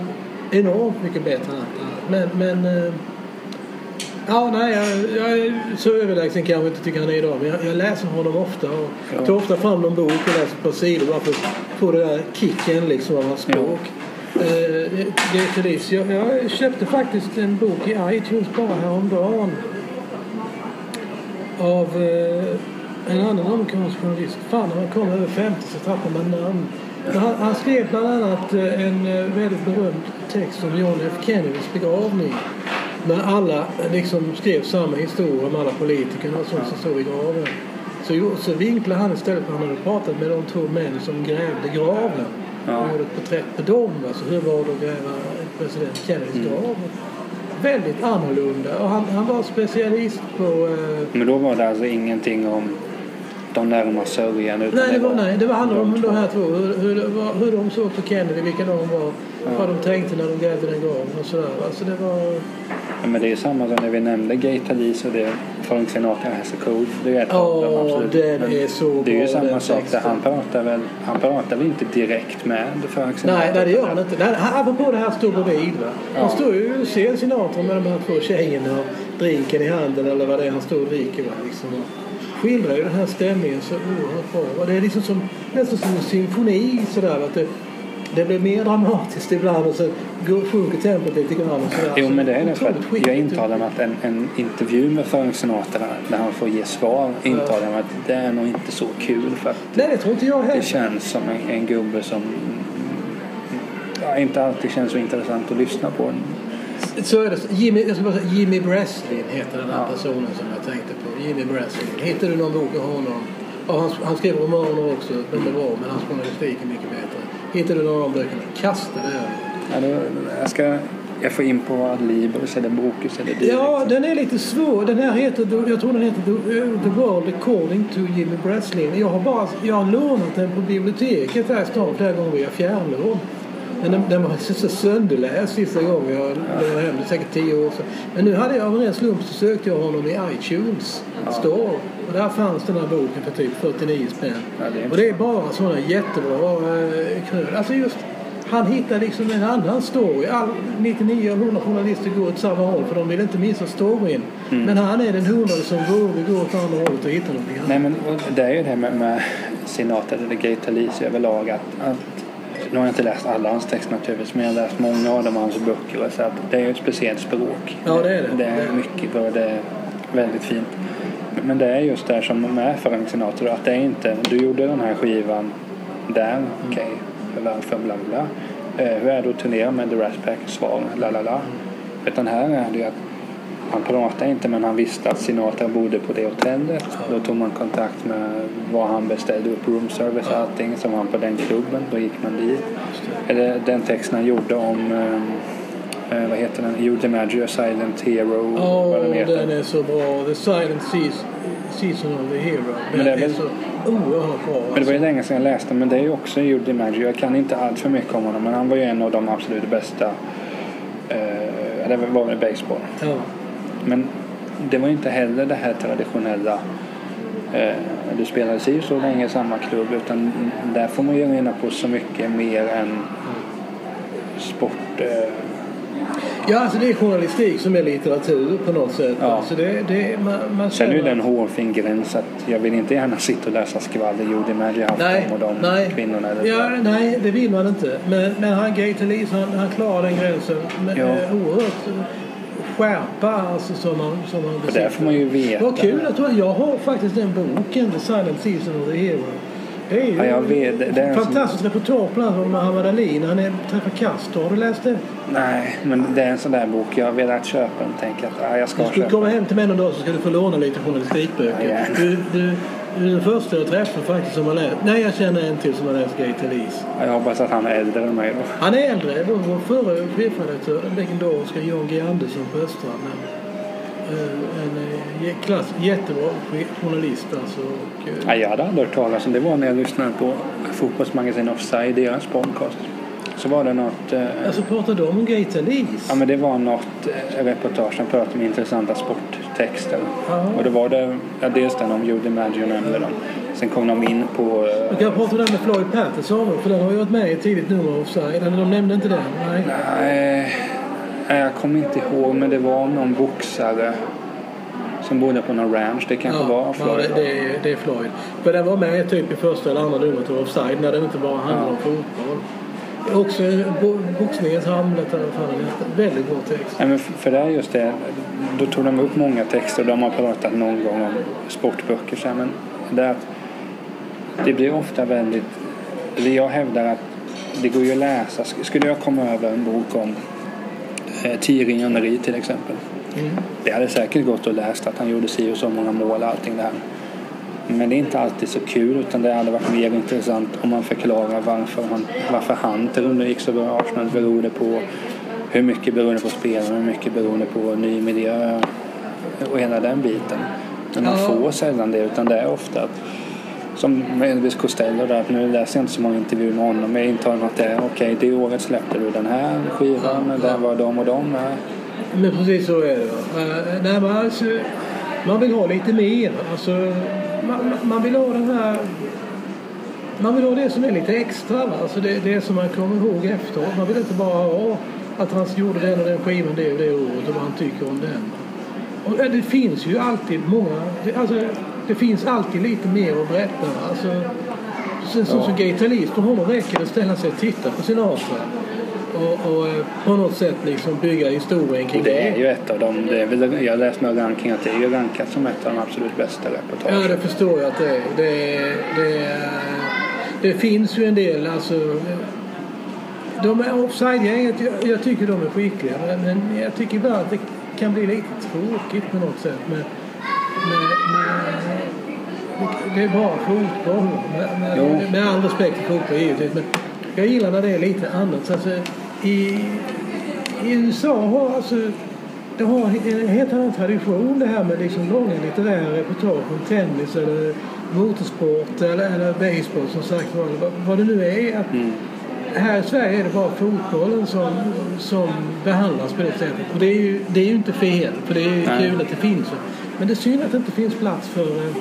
enormt mycket bättre än allt annat. Men, men eh, Ja, nej, jag, jag är så överlägsen kan jag inte tycka han är idag. Men jag, jag läser honom ofta och Ja. tar ofta fram någon bok och läser ett par sidor bara för att få den där kicken liksom av hans Ja. språk. Eh, det. Jag, jag köpte faktiskt en bok i iTunes bara häromdagen. Av eh, en annan amerikansk journalist. Fan, när man kommer över 50 så tappar man namn. Han, han skrev bland annat eh, en eh, väldigt berömd text om John F Kennedys begravning. När alla eh, liksom skrev samma historia om alla politikerna och sånt som stod i graven. Så, så vinklade han istället för att han hade pratat med de två män som grävde graven. Ja. Och gjorde ett porträtt på dem. Alltså hur var det att gräva president Kennedys Mm. grav? Väldigt annorlunda. Och han, han var specialist på... Eh, Men då var det alltså ingenting om de närmare sörjan utan Nej, det var, nej, det var handlade om de här två. Hur, hur, var- hur de såg på Kennedy, vilka de var. Vad de tänkte när de grävde den graven och sådär. Alltså det var... Ja, men det är samma som när vi nämnde Gay Talese och det Frank Sinatra has a code. Det är ett av dem absolut. den Men är så Det är ju samma sak där. Han pratar väl, han pratar väl inte direkt med Frank Sinatra? Nej, nej, det gör han inte. Nej, apropå det här stå bredvid. Va? Han Ja. står ju och ser Sinatra med de här två tjejerna och drinken i handen eller vad det är han står och dricker. Va? Liksom. Och skildrar ju den här stämningen så oerhört bra. Va? Det är liksom som, nästan som en symfoni sådär. Att det, det blir mer dramatiskt ibland och så sjunker tempot lite grann. Och sådär. Jo, men det är det för att jag intalar mig att en, en intervju med Frank Sinatra där han får ge svar intalar mig att det är nog inte så kul för att Nej, det tror inte jag det heller. känns som en, en gubbe som ja, inte alltid känns så intressant att lyssna på. Så är det. Jimmy, jag ska säga, Jimmy Breslin heter den här Ja. personen som jag tänkte på. Jimmy Breslin. Hittar du någon bok av honom? Ja, han, han skriver romaner också. De är bra, men hans journalistik är mycket bättre. Hittar du någon av de böckerna? Kasta det. Ja, då, jag, ska, jag får in på Adlibris eller Bokus eller dylikt. Ja, den är lite svår. Den här heter, jag tror den heter The, The World According to Jimmy Breslin. Jag har, bara, jag har lånat den på biblioteket här i stan flera gånger via fjärrlån. Men den, den var så, sönderläst sista gången jag lånade hem. Det är säkert tio år sedan. Men nu hade jag av en ren slump så sökte jag honom i iTunes Store. Och där fanns den här boken för typ 49 spänn. Ja, det och det är bara sådana jättebra eh, knöl. Alltså just han hittar liksom en annan story. All, 99 av 100 journalister går åt samma håll för de vill inte missa storyn. Men han är den hundrade som vågar gå åt andra hållet och hitta någonting annat. Nej, men det är ju det med, med Sinatra eller Talese överlag att, att nu har jag inte läst alla hans texter naturligtvis men jag har läst många av dem hans böcker och så att det är ett speciellt språk. Ja, det är det. Det är mycket bra, det är väldigt fint. Men det är just det som med Frank Sinatra att det är inte, du gjorde den här skivan där, okej, varför bla bla bla. Eh, hur är det att turnera med The Rat Pack? Svar, la la la. Utan här är det ju att han pratade inte men han visste att Sinatra bodde på det hotellet. Då tog man kontakt med vad han beställde upp, room service och allting som var på den klubben. Då gick man dit. Eller den texten han gjorde om, eh, eh, vad heter den, You DiMaggio, Silent Hero, Åh, vad den heter. den är så bra. The Silent Seas- Season of the Hero. Den Men det är är, väl- så oerhört bra. Men det var ju alltså. länge sedan jag läste men det är ju också Jude DiMaggio. Jag kan inte allt för mycket om honom men han var ju en av de absolut bästa. Eh, det var väl baseball. Ja. Men det var inte heller det här traditionella eh, du spelade si så länge i samma klubb utan där får man ju reda på så mycket mer än sport. Eh, ja, alltså det är journalistik som är litteratur på något sätt. Ja. Alltså det, det, man, man sen är ju det en hårfin gräns att jag vill inte gärna sitta och läsa skvaller. Jo, DiMaggio har haft Nej, dem och de nej. kvinnorna. Eller Ja, nej, det vill man inte. Men, men han, Gator Lees, han, han klarar den gränsen med Ja. eh, oerhört skärpa alltså, som man, som man För där får man ju veta. Vad kul att du, jag har faktiskt den boken, The Silent Season of the Hero. Det är ju Ja, vet. Det- är fantastiskt reportage bland annat om Muhammad Ali när han är, träffar Castro. Har du läst det? Nej, men det är en sån där bok jag har velat köpa den och tänker att ja, jag ska Du köpa komma hem till mig någon dag så ska du få låna lite journalistikböcker. Ja, gärna. du, du, den första jag träffar faktiskt som har läst. Nej, jag känner en till som har läst Lees. Ja, Jag hoppas att han är äldre än mig då. Han är äldre. Det var vår förre chefredaktör, den legendariska Jan G Andersson på Östrand. En, en eh, klass, jättebra journalist alltså. Och, eh, Ja, jag hade aldrig hört talas om det. var när jag lyssnade på fotbollsmagasin Offside, deras podcast. Så var det något... Eh, Alltså pratar de om Gator Lees? ja, men det var något eh, reportage som pratade om intressanta sporttexter. Jaha. Och då var det ja, dels den om Judy Maggio nämnde dem. Sen kom de in på... Eh, kan prata om den med Floyd Patterson för den har ju varit med i ett tidigt nummer av. Eller de nämnde inte den? Nej. nej, nej, jag kommer inte ihåg, men det var någon boxare som bodde på någon ranch. Det kanske var ja Floyd. det, det, är, det är Floyd. För den var med typ i första eller andra numret av Offside när den inte bara handlar Ja. om fotboll. Också bo- boxningens Hamlet fan den heter. Väldigt bra text. Nej, men för det är just det. Då tog de upp många texter. De har pratat någon gång om sportböcker. Så här, men det, är att det blir ofta väldigt... Eller jag hävdar att det går ju att läsa. Sk- Skulle jag komma över en bok om eh, Thierry Henry till exempel. Mm. Det hade säkert gått att läsa att han gjorde si och så många mål och allting det här. Men det är inte alltid så kul utan det hade varit mer intressant om man förklarar varför han, varför han till det gick så bra i Arsenal. Beror det på hur mycket beroende på spelarna, hur mycket beroende på ny miljö och hela den biten. Men man Ja. får sällan det utan det är ofta att som med Elvis Costello där, att nu läser jag inte så många intervjuer med honom men jag intar att det är okej, det året släppte du den här skivan, där var de och de med. Men precis så är det. va. Nej, men alltså, man vill ha lite mer. Alltså, man, man vill ha den här... Man vill ha det som är lite extra. Va? Alltså det, det som man kommer ihåg efteråt. Man vill inte bara ha att han gjorde den och den skivan det och det året och vad han tycker om den. Och det finns ju alltid många... Det, alltså, det finns alltid lite mer att berätta. va. Alltså, Sen så, Ja. som gitarrist för honom räcker det att ställa sig och titta på Sinatra. Och, och eh, på något sätt liksom bygga historien kring Det är det. ju ett av dem. Det är väl, jag har läst några rankningar att det är ju rankat som ett av de absolut bästa reportagen. Ja, det förstår jag att det är. Det, är- det, är- det finns ju en del, alltså... De är offside-gänget, jag, jag tycker de är skickliga. Men, men jag tycker ibland att det kan bli lite tråkigt på något sätt. Med, det är bara fotboll. Med, med, med all respekt för fotboll givetvis. Men jag gillar när det är lite annat. Så Alltså, i, I USA har alltså det har en helt annan tradition det här med liksom långa litterära reportage om tennis eller motorsport eller, eller baseball som sagt vad, vad det nu är. Att Mm. Här i Sverige är det bara fotbollen som, som behandlas på det sättet. Och det är ju, det är ju inte fel, för det är ju Nej. kul att det finns. Men det är synd att det inte finns plats för eh,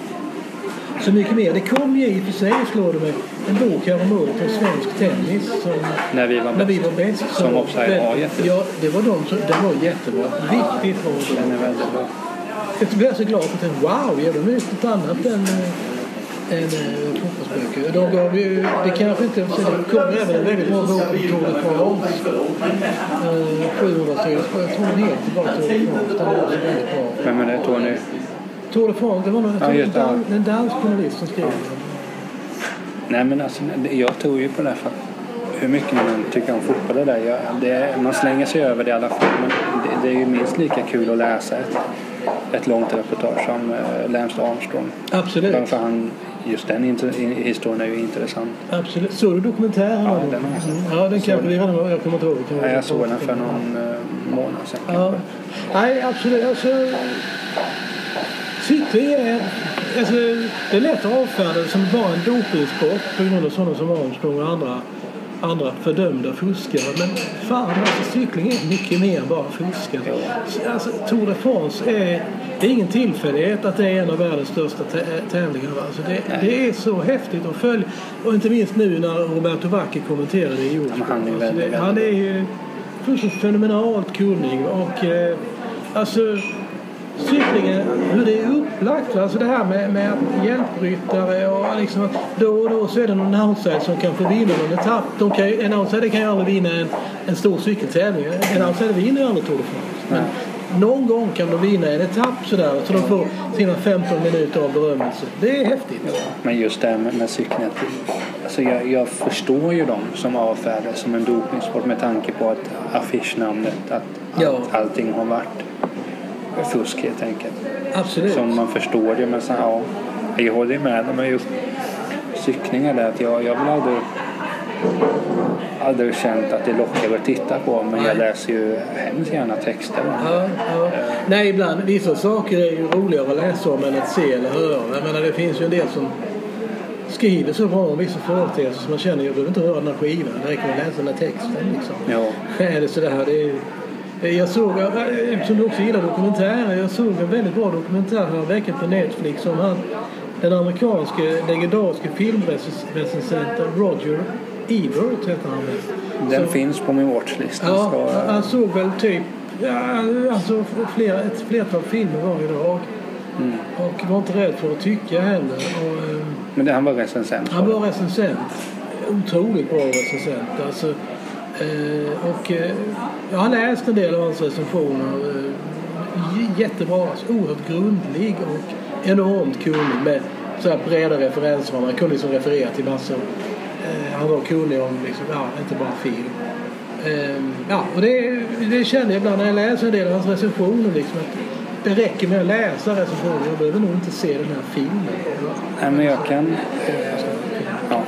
så mycket mer. Det kom ju i och för sig, slår det mig, en bok häromåret om svensk tennis som När vi var när vi bäst. var bäst. Som Offside var jättebra. Ja, det var de som, den var jättebra. Riktigt bra. Den är väldigt bra. Jag blev så glad att tänkte, wow, gör de ut något annat än, äh, än äh, fotbollsböcker? De gav ju, det kanske inte, det kommer även en väldigt bra bok om Tour de France. Uh, 700 sidor, jag tror den heter bara Tour de France. Den var också väldigt bra. Vem är det? Tony? Tour de France, det var någon, Ja, det, en, en dansk journalist som skrev den. Nej men alltså, jag tror ju på det för hur mycket man än tycker om fotboll det där. Jag, det man slänger sig över det i alla fall. Men det, det är ju minst lika kul att läsa ett, ett långt reportage som uh, Lance Armstrong. Absolut. Bara för han, just den historien är ju intressant. Absolut. Såg du dokumentären? Ja, den. Mm. Ja, den kanske vi redan har. Jag kommer inte ihåg. Nej, var. jag såg den för någon uh, månad sedan. Ja. Nej, absolut. Alltså, cykling är... Alltså, det är lätt att avfärda som bara en dopingsport på grund av sådana som Armstrong och andra, andra fördömda fuskare. Men fan, alltså, cykling är mycket mer än bara fuskare. Alltså, Tour de France är... Det är ingen tillfällighet att det är en av världens största tä- tävlingar. Alltså det, det är så häftigt att följa. Och inte minst nu när Roberto Vacchi kommenterade i men han Alltså, Han är ju fullständigt fenomenalt kunnig. Och eh, alltså cyklingen, hur det är upplagt. Alltså det här med, med hjälpryttare och liksom då och då så är det någon outsider som kan få vinna någon etapp. De kan, en outsider kan ju aldrig vinna en, en stor cykeltävling. En outsider vinner ju aldrig Tour de France. Men någon gång kan de vinna en etapp sådär så de får sina 15 minuter av berömmelse. Det är häftigt. Men just det här med, med cykeln. Alltså jag, jag förstår ju dem som avfärdar som en dopingsport med tanke på att affischnamnet, att Ja. allt, allting har varit fusk helt enkelt. Absolut. Som man förstår det men sen, ja, jag håller ju med men just cykling är det att jag, jag vill aldrig aldrig känt att det lockar att titta på men jag Nej. läser ju hemskt gärna texter. Ja, ja. Nej, ibland. Vissa saker är ju roligare att läsa om än att se eller höra. Jag menar, det finns ju en del som skriver så bra om vissa företeelser som man känner jag behöver inte höra den här skivan. Det räcker med att läsa den här texten. Liksom. Ja. Är det sådär? Det är, jag såg, eftersom du också gillar dokumentärer, jag såg en väldigt bra dokumentär här veckan på Netflix om han, den amerikanske legendariske filmrecensenten Roger Ebert heter han väl. Den Som- finns på min watchlist. Ja, Så, han såg väl typ ja, alltså flera, ett flertal filmer varje dag. Mm. Och var inte rädd för att tycka heller. Och, eh, men det, han var recensent. han var recensent. Otroligt bra recensent. Alltså, eh, och eh, jag har läst en del av hans recensioner. Eh, jättebra. Alltså, oerhört grundlig och enormt kunnig med så här breda referenser. Man kunde liksom referera till massor. Eh, han var kunnig om, liksom, ja, inte bara film. Eh, ja, och det, det kände jag ibland när jag läser en del av hans recensioner. Liksom, att det räcker med att läsa recensioner. Jag behöver nog inte se den här filmen. Nej, men jag kan... Ja.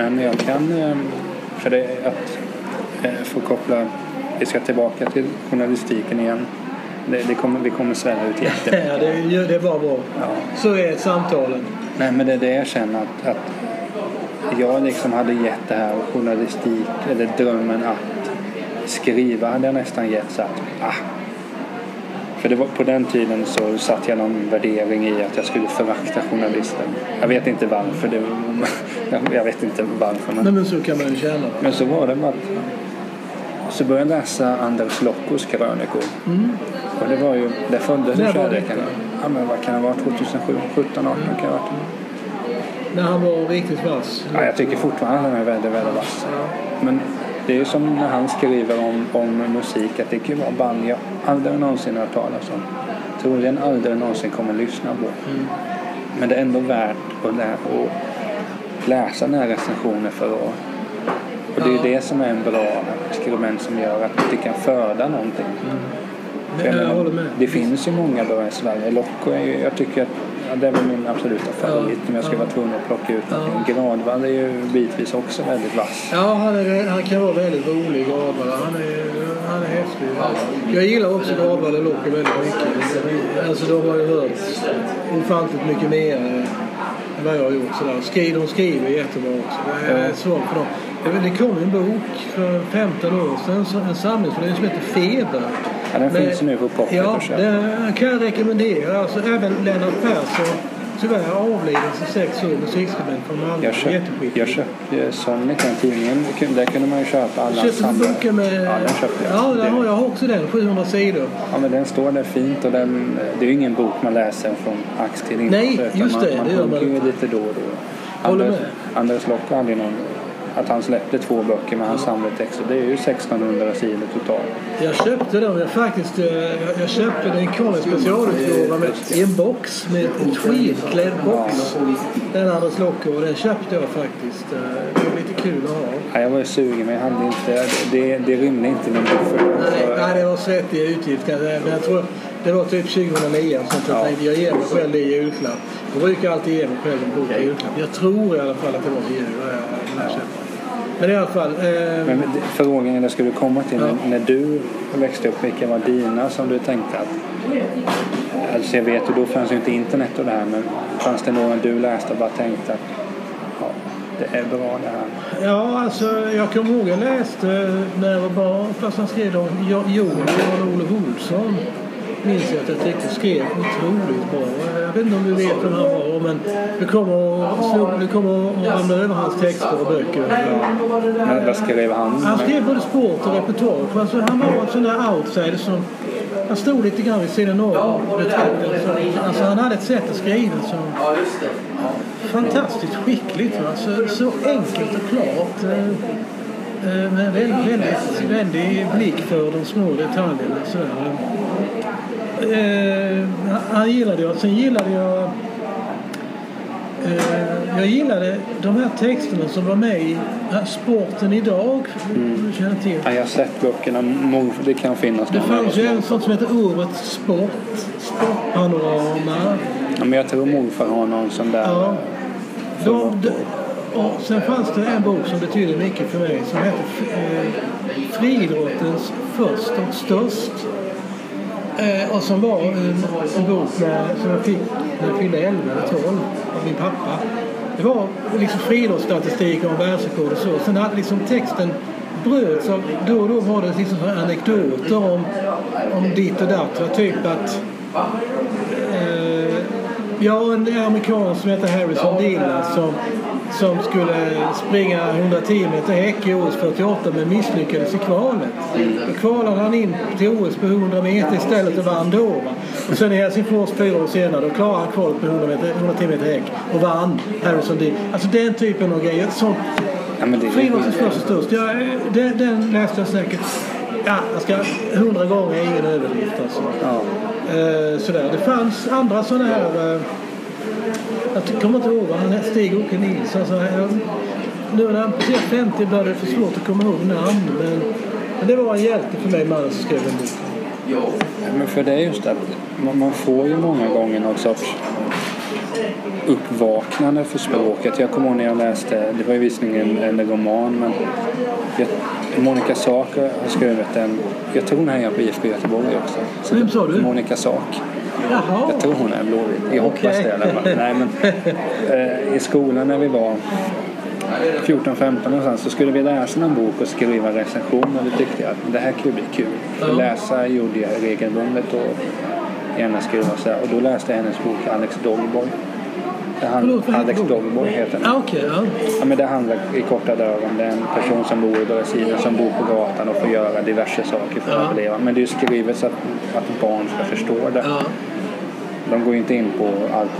Men jag kan... eh, För det att eh, få koppla... Vi ska tillbaka till journalistiken igen. Det, det kommer, vi kommer svälla ut jätte. Ja, det, det var bra. Ja. Så är samtalen. Nej men det är det jag känner att, att jag liksom hade gett det här journalistik eller drömmen att skriva hade jag nästan gett så att ah. För det var, på den tiden så satt jag någon värdering i att jag skulle förakta journalisten. Jag vet inte varför. Det, jag, vet inte varför. Men, Nej, men så kan man ju känna. men så var det bara att så började jag läsa Anders Lockos krönikor. Och det var ju, där föddes ju kärleken. Ja men vad kan det vara? 2007, 17, 18 kan det ha varit. När han var riktigt vass. Ja, jag tycker fortfarande den är väldigt, väldigt vass. Men det är som när han skriver om, om musik att det kan vara band jag aldrig någonsin har hört talas om. Troligen aldrig någonsin kommer lyssna på. Men det är ändå värt att, lä- att läsa den här recensionen för att och det är ju det som är en bra skribent som gör att det kan föda någonting. För jag Jag menar, håller med. Det finns ju många bra i Sverige. Locko är ju, jag tycker att ja, det väl min absoluta favorit om jag skulle vara tvungen att plocka ut någonting. Gradvall är ju bitvis också väldigt vass. Ja, han, är, han kan vara väldigt rolig, Gradvall. Han är, han är häftig. Jag gillar också Gradvall och Locke väldigt mycket. Alltså de har ju hört ofantligt mycket mer än vad jag har gjort. Sådär. Skri, de skriver jättebra också. Det är svårt för dem. Det var- kom en bok för 15 år sedan, en samlingsvolym som heter Feber. Ja, den Men- finns nu på Pocket Ja, att köpa. den kan jag rekommendera. Alltså, även Lennart Persson, tyvärr avliden för sex år, musikskribent från Malmö. Jag, köpt, Jätteskicklig. jag köpte Sonic, den tidningen. Där kunde man ju köpa alla Köpte du boken med... Ja, den köpte jag. Ja, där har jag också den. 700 sidor. Ja, men den står där fint och den, det är ju ingen bok man läser från ax till. Nej, just man, det, man det gör man ju lite då och då. Håller Anders, med. Anders Locke hade ju någon, att han släppte två böcker med hans samlade texter. Det är ju 1600 sidor totalt. Jag köpte den. Jag, faktiskt, eh, jag, jag köpte den. en specialutgåva med, i en box med en skivklädd box. Den Anders Locke och den köpte jag faktiskt. Eh, Det var lite kul att ha. Ja, jag var ju sugen men jag hade inte, det, det rymde inte i min buffert. Nej, nej, det var svettiga utgifter. Men jag tror det var typ 2009 så jag Ja. tänkte jag ger mig själv det i julklapp. Jag brukar alltid ge mig själv en bok i julklapp. Jag tror i alla fall att det var till jul. eh, jag köpte. Men i alla fall. Eh, Men frågan jag skulle komma till, Ja. när, när du växte upp, vilka var dina som du tänkte att... Alltså jag vet ju, då fanns ju inte internet och det här, men fanns det någon du läste och bara tänkte att ja, det är bra det här? Ja, alltså jag kommer ihåg jag läste när jag var barn, fast han skrev om Jo- Johan Jan-Olof Olsson. Minns jag att jag tyckte skrev otroligt bra. Jag vet inte om du vet vem han var, men du kommer att du kommer att ramla över hans texter och böcker. Men vad skrev han? Han skrev både sport och repertoar. Alltså, han var en sån där outsider som... Han stod lite grann vid sidan av betraktelsen. Alltså, han hade ett sätt att skriva som... Fantastiskt skickligt. Alltså, så enkelt och klart. eh, eh, Med väldigt, väldigt, väldigt blick för de små detaljerna. Sådär. Eh, han gillade jag. Sen gillade jag... Eh, jag gillade de här texterna som var med i Sporten idag. Känner till. Ja, jag har sett böckerna, det kan finnas Det fanns ju en sån som heter Årets Sport. Sportpanorama. Ja, men jag tror morfar har någon sån där. Ja. De, de, och sen fanns det en bok som betyder mycket för mig som heter eh, Friidrottens först och störst. Eh, och som var en, eh, en bok med, som jag fick när jag fyllde 11 eller 12 av min pappa. Det var liksom friidrottsstatistik om världsrekord och så. Sen hade liksom texten bröts av, då och då var det liksom anekdoter om, om ditt och datt. Typ att eh, Ja, en amerikan som heter Harrison Dillard som, som skulle springa 110 meter häck i OS 48 men misslyckades i kvalet. Då kvalade han in till OS på 100 meter istället och vann då. Va? Och sen i Helsingfors fyra år senare då klarade han kvalet på 100 meter, 110 meter häck och vann Harrison Dillard. Alltså den typen av grejer. Sånt, Ja, Friidrottens första störst. Ja, den, den läste jag säkert ja, jag ska, hundra gånger, är ingen överdrift alltså. Ja. Eh, sådär. Det fanns andra sådana här... Eh, jag kommer inte ihåg vad han hette, Stig-Åke Nilsson. Så här, nu när han passerar 50 börjar det för svårt att komma ihåg namn. Men, men det var en hjälte för mig, mannen som skrev den boken. Men för det är just att man, man får ju många gånger någon sorts uppvaknande för språket. Jag kommer ihåg när jag läste, det var ju visserligen en, en roman, men jag, Monica Sak har skrivit en, jag tror hon hejar på IFK Göteborg också. Så Vem sa du? Monica Sak. Jaha. Jag tror hon är blåvit. Jag hoppas Okej. det i alla fall. Nej, men, eh, I skolan när vi var 14-15 någonstans så skulle vi läsa en bok och skriva en recension och det tyckte jag att det här kunde bli kul. Ja. Läsa gjorde jag regelbundet och gärna skriva så här. Och då läste jag hennes bok Alex Dogboy. Han, Alex? Dogboy heter den. Ah, Okej, ja. Ja, men det handlar i korta drag om det är en person som bor i Brasilien som bor på gatan och får göra diverse saker för att Ja. överleva. Men det är skrivet så att, att barn ska förstå det. ja. De går ju inte in på allt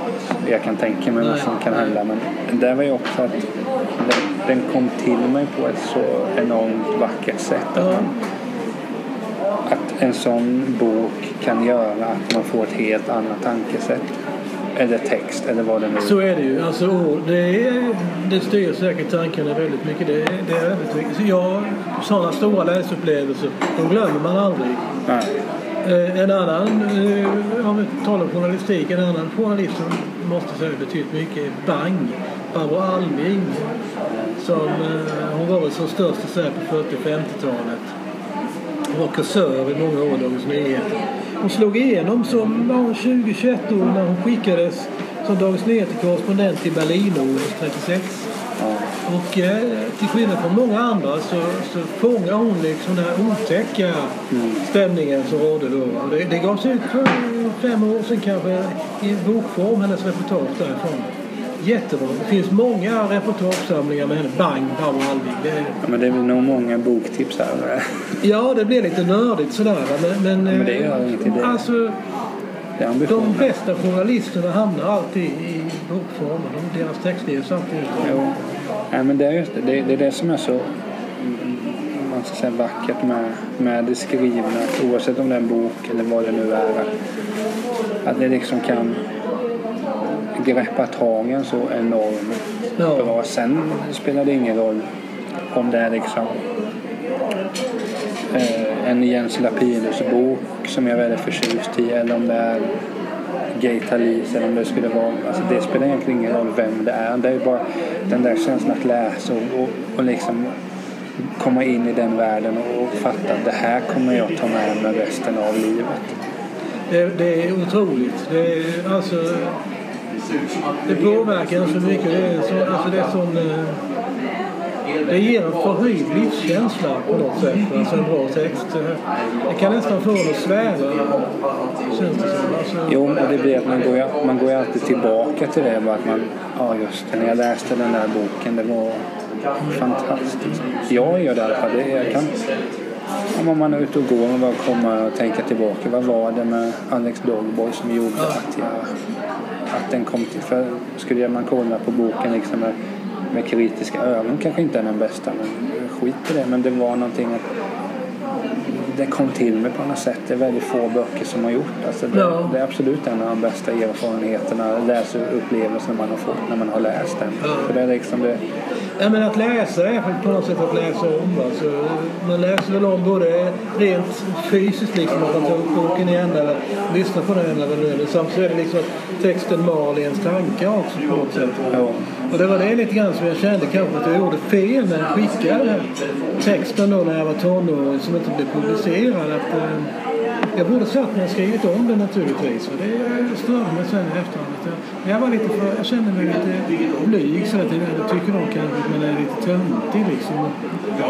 jag kan tänka mig vad som kan hända. Men det var ju också att den, den kom till mig på ett så enormt vackert sätt. Att, man, att en sån bok kan göra att man får ett helt annat tankesätt. Eller text eller vad det nu Så är det ju. Alltså, ord, det, är, det styr säkert tankarna väldigt mycket. Det, är- det är. Så jag, sådana stora läsupplevelser, de glömmer man aldrig. Nej. Eh, en annan, eh, om vi talar om journalistik, en annan journalist som måste säga betytt mycket är Bang, Barbro Alving. Som, eh, hon var väl som störst i Sverige på 40 50-talet. Hon var kursör i många år i Dagens Nyheter. Hon slog igenom som 20-21 år när hon skickades som Dagens Nyheter-korrespondent till Berlinåret 36. Ja. Och eh, till skillnad från många andra så, så fångar hon liksom den här otäcka stämningen som rådde då. Det, det gavs ut för fem år sedan kanske i bokform, hennes reportage därifrån. Jättebra. Det finns många reportagesamlingar med henne. Bang, Barbro Alving. Det, är- Ja, men det är väl nog många boktips här. ja, det blir lite nördigt sådär. Men, men, men det eh, gör ingenting. Det- Alltså, Det är de bästa journalisterna hamnar alltid i bokform. De- Deras texter alltid ut. Jo. Nej, men det är just det. Det, det är det som är så man ska säga, vackert med, med det skrivna. Oavsett om det är en bok eller vad det nu är. Att, det liksom kan greppa tag i en så enormt Ja. bra. Sen spelar det ingen roll om det är liksom eh, en Jens Lapidus bok som jag är väldigt förtjust i eller om det är Gay Talis eller om det skulle vara, alltså det spelar egentligen ingen roll vem det är. Det är bara den där känslan att läsa och, och, och liksom komma in i den världen och, fatta att det här kommer jag ta med mig resten av livet. Det, det är otroligt. Det, är, alltså, det påverkar så mycket. Det är, så, alltså det, är sån, eh, det ger en förhöjd livskänsla på något sätt. Alltså en bra text. Det kan nästan få en att sväva. Känns det som. Alltså, Jo, och det blir att man går, ju, man går ju alltid tillbaka till det. Bara att man, ja just det, när jag läste den där boken, det var fantastiskt. Jag gör det i alla fall. Det, jag kan, om man är ute och går och bara komma och tänka tillbaka. Vad var det med Alex Dogboy som gjorde att, jag, att den kom till? För skulle man kolla på boken liksom med, kritiska ögon kanske inte är den bästa, men skit i det. Men det var någonting att det kom till mig på något sätt. Det är väldigt få böcker som har gjort. Alltså det, Ja. det är absolut en av de bästa erfarenheterna, läsupplevelserna man har fått när man har läst den. Ja. För det är liksom det, Ja, men att läsa är på något sätt att läsa om. Alltså, man läser väl om både rent fysiskt, liksom, att man tar upp boken igen eller lyssnar på den eller vad det nu är. Men Samtidigt så är det liksom att texten mal i ens tankar också på något sätt. Ja. Och det var det lite grann som jag kände kanske att jag gjorde fel när jag skickade texten då när jag var tonåring som inte blev publicerad. Att, eh, jag borde mig och skrivit om den naturligtvis. För det störde mig sen i efterhand. Att jag, var lite för, jag kände mig lite blyg så att jag tycker de kanske att man är lite töntig liksom.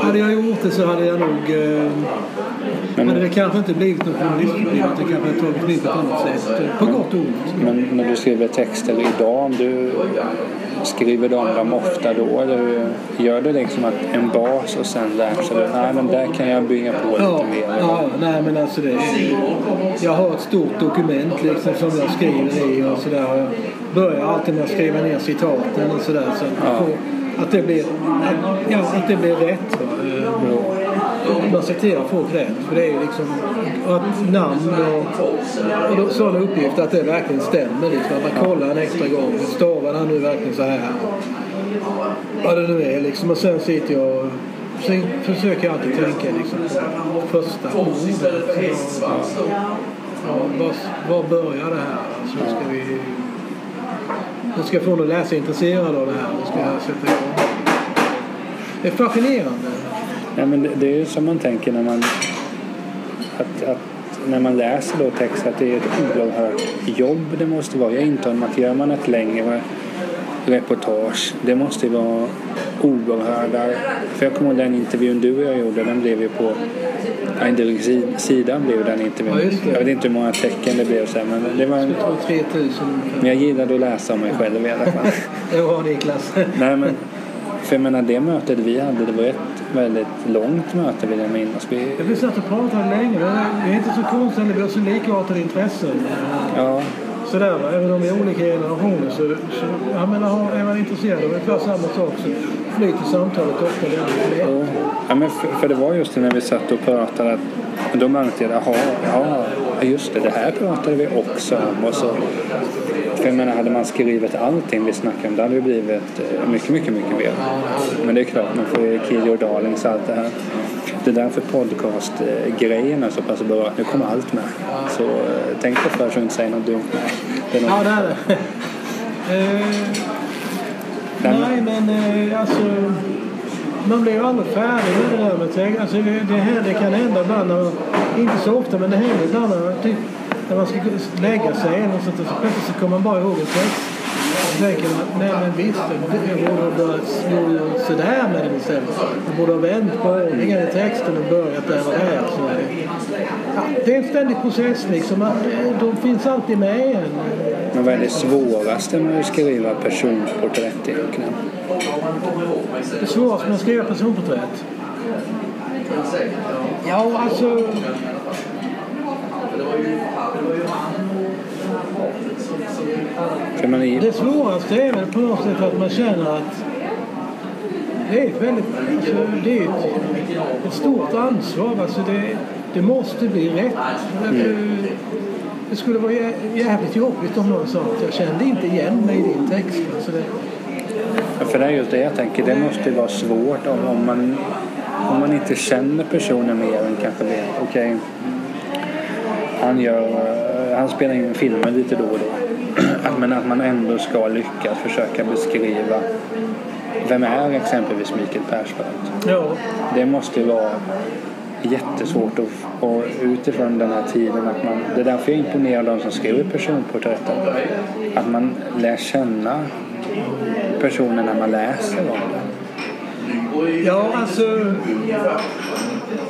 Hade jag gjort det så hade jag nog... Eh, hade det kanske inte blivit något journalistproblem. Det kanske hade tagit mig på ett annat sätt. eh, På gott och ont. Men när du skriver texter idag, om du skriver du om dem ofta då? Eller gör du liksom att en bas och sen läser du, nej men där kan jag bygga på lite Ja, mer. ja, nej men alltså det Jag har ett stort dokument liksom som jag skriver i och sådär. Jag börjar alltid med att skriva ner citaten och sådär. Så att, Ja. att, det blir, att, ja, att det blir rätt. Eh, Man citerar folk rätt. För det är ju liksom att namn och, och då, sådana uppgifter att det verkligen stämmer. Liksom. Att man kollar en extra gång. Stavar han nu verkligen så här? Vad det nu är liksom. Och sen sitter jag och Sen försöker jag alltid tänka liksom, första ordet. Ja, var, var börjar det här? Så ska vi, jag ska få någon läsintresserad av det här. Då ska jag sätta igång. Det är fascinerande. Ja, men det, det är ju som man tänker när man att, att när man läser då text att det är ett oerhört jobb det måste vara. Jag intar att gör man ett längre reportage. Det måste ju vara oerhörda... För jag kommer ihåg den intervjun du och jag gjorde, den blev ju på sidan blev den intervjun. Ja, det. Jag vet inte hur många tecken det blev sen men det var en... Jag tror 3000 Men jag gillade att läsa om mig själv i alla fall. Ja, Niklas. Nej men, för jag menar det mötet vi hade, det var ett väldigt långt möte vill jag minnas. Vi, Ja, Vi satt och pratade länge. Det är inte så konstigt vi har så likartade intressen. ja, Sådär, va? även om vi är olika generationer så, så jag menar, är man intresserad av ungefär samma sak så flyter samtalet ofta väldigt lätt. ja men för, för det var just det när vi satt och pratade att då märkte jag, jaha, ja, just det, det här pratade vi också om. Och så, för jag menar, hade man skrivit allting vi snackade om, det hade ju blivit eh, mycket, mycket, mycket mer. Men det är klart, man får ju Kiljo och Darlings och allt det här. Det är därför podcastgrejen är så pass bra, nu kommer allt med. Så eh, tänk på för så du inte säger något dumt. Det något, Ja, det är det. Eh, Nej, men- eh, alltså... Man blir ju aldrig färdig med det där med text. Alltså, det, här, det kan hända ibland, när man, inte så ofta, men det händer ibland när, man typ, när man ska lägga sig eller något sånt så plötsligt så kommer man bara ihåg en text. Tänker man, nej men visst, jag borde ha gjort sådär med den istället. Jag borde ha vänt på ordningen i texten och börjat där och där. Så, ja, det är en ständig process liksom. Man- De finns alltid med en. men vad är det svåraste med att skriva personporträtt egentligen? Det svåraste med att skriva personporträtt? Ja, alltså... Det svåraste är väl på något sätt att man känner att det är ett väldigt... Alltså, det är ett, ett stort ansvar. Alltså det, det måste bli rätt. Det, det skulle vara jä- jävligt jobbigt om någon sa att jag kände inte igen mig i din text. Alltså det, Ja, För det är just det jag tänker, det måste vara svårt om, om, man, om man inte känner personen mer än kanske det. Okej, han, gör, eh, han spelar in filmer lite då och då. Att, men att man ändå ska lyckas försöka beskriva vem är exempelvis Mikael Persbrandt? ja, Det måste ju vara jättesvårt att, och utifrån den här tiden att man, det är därför jag är imponerad av de som skriver personporträtten. Att man lär känna personen när man läser om det. Ja, alltså...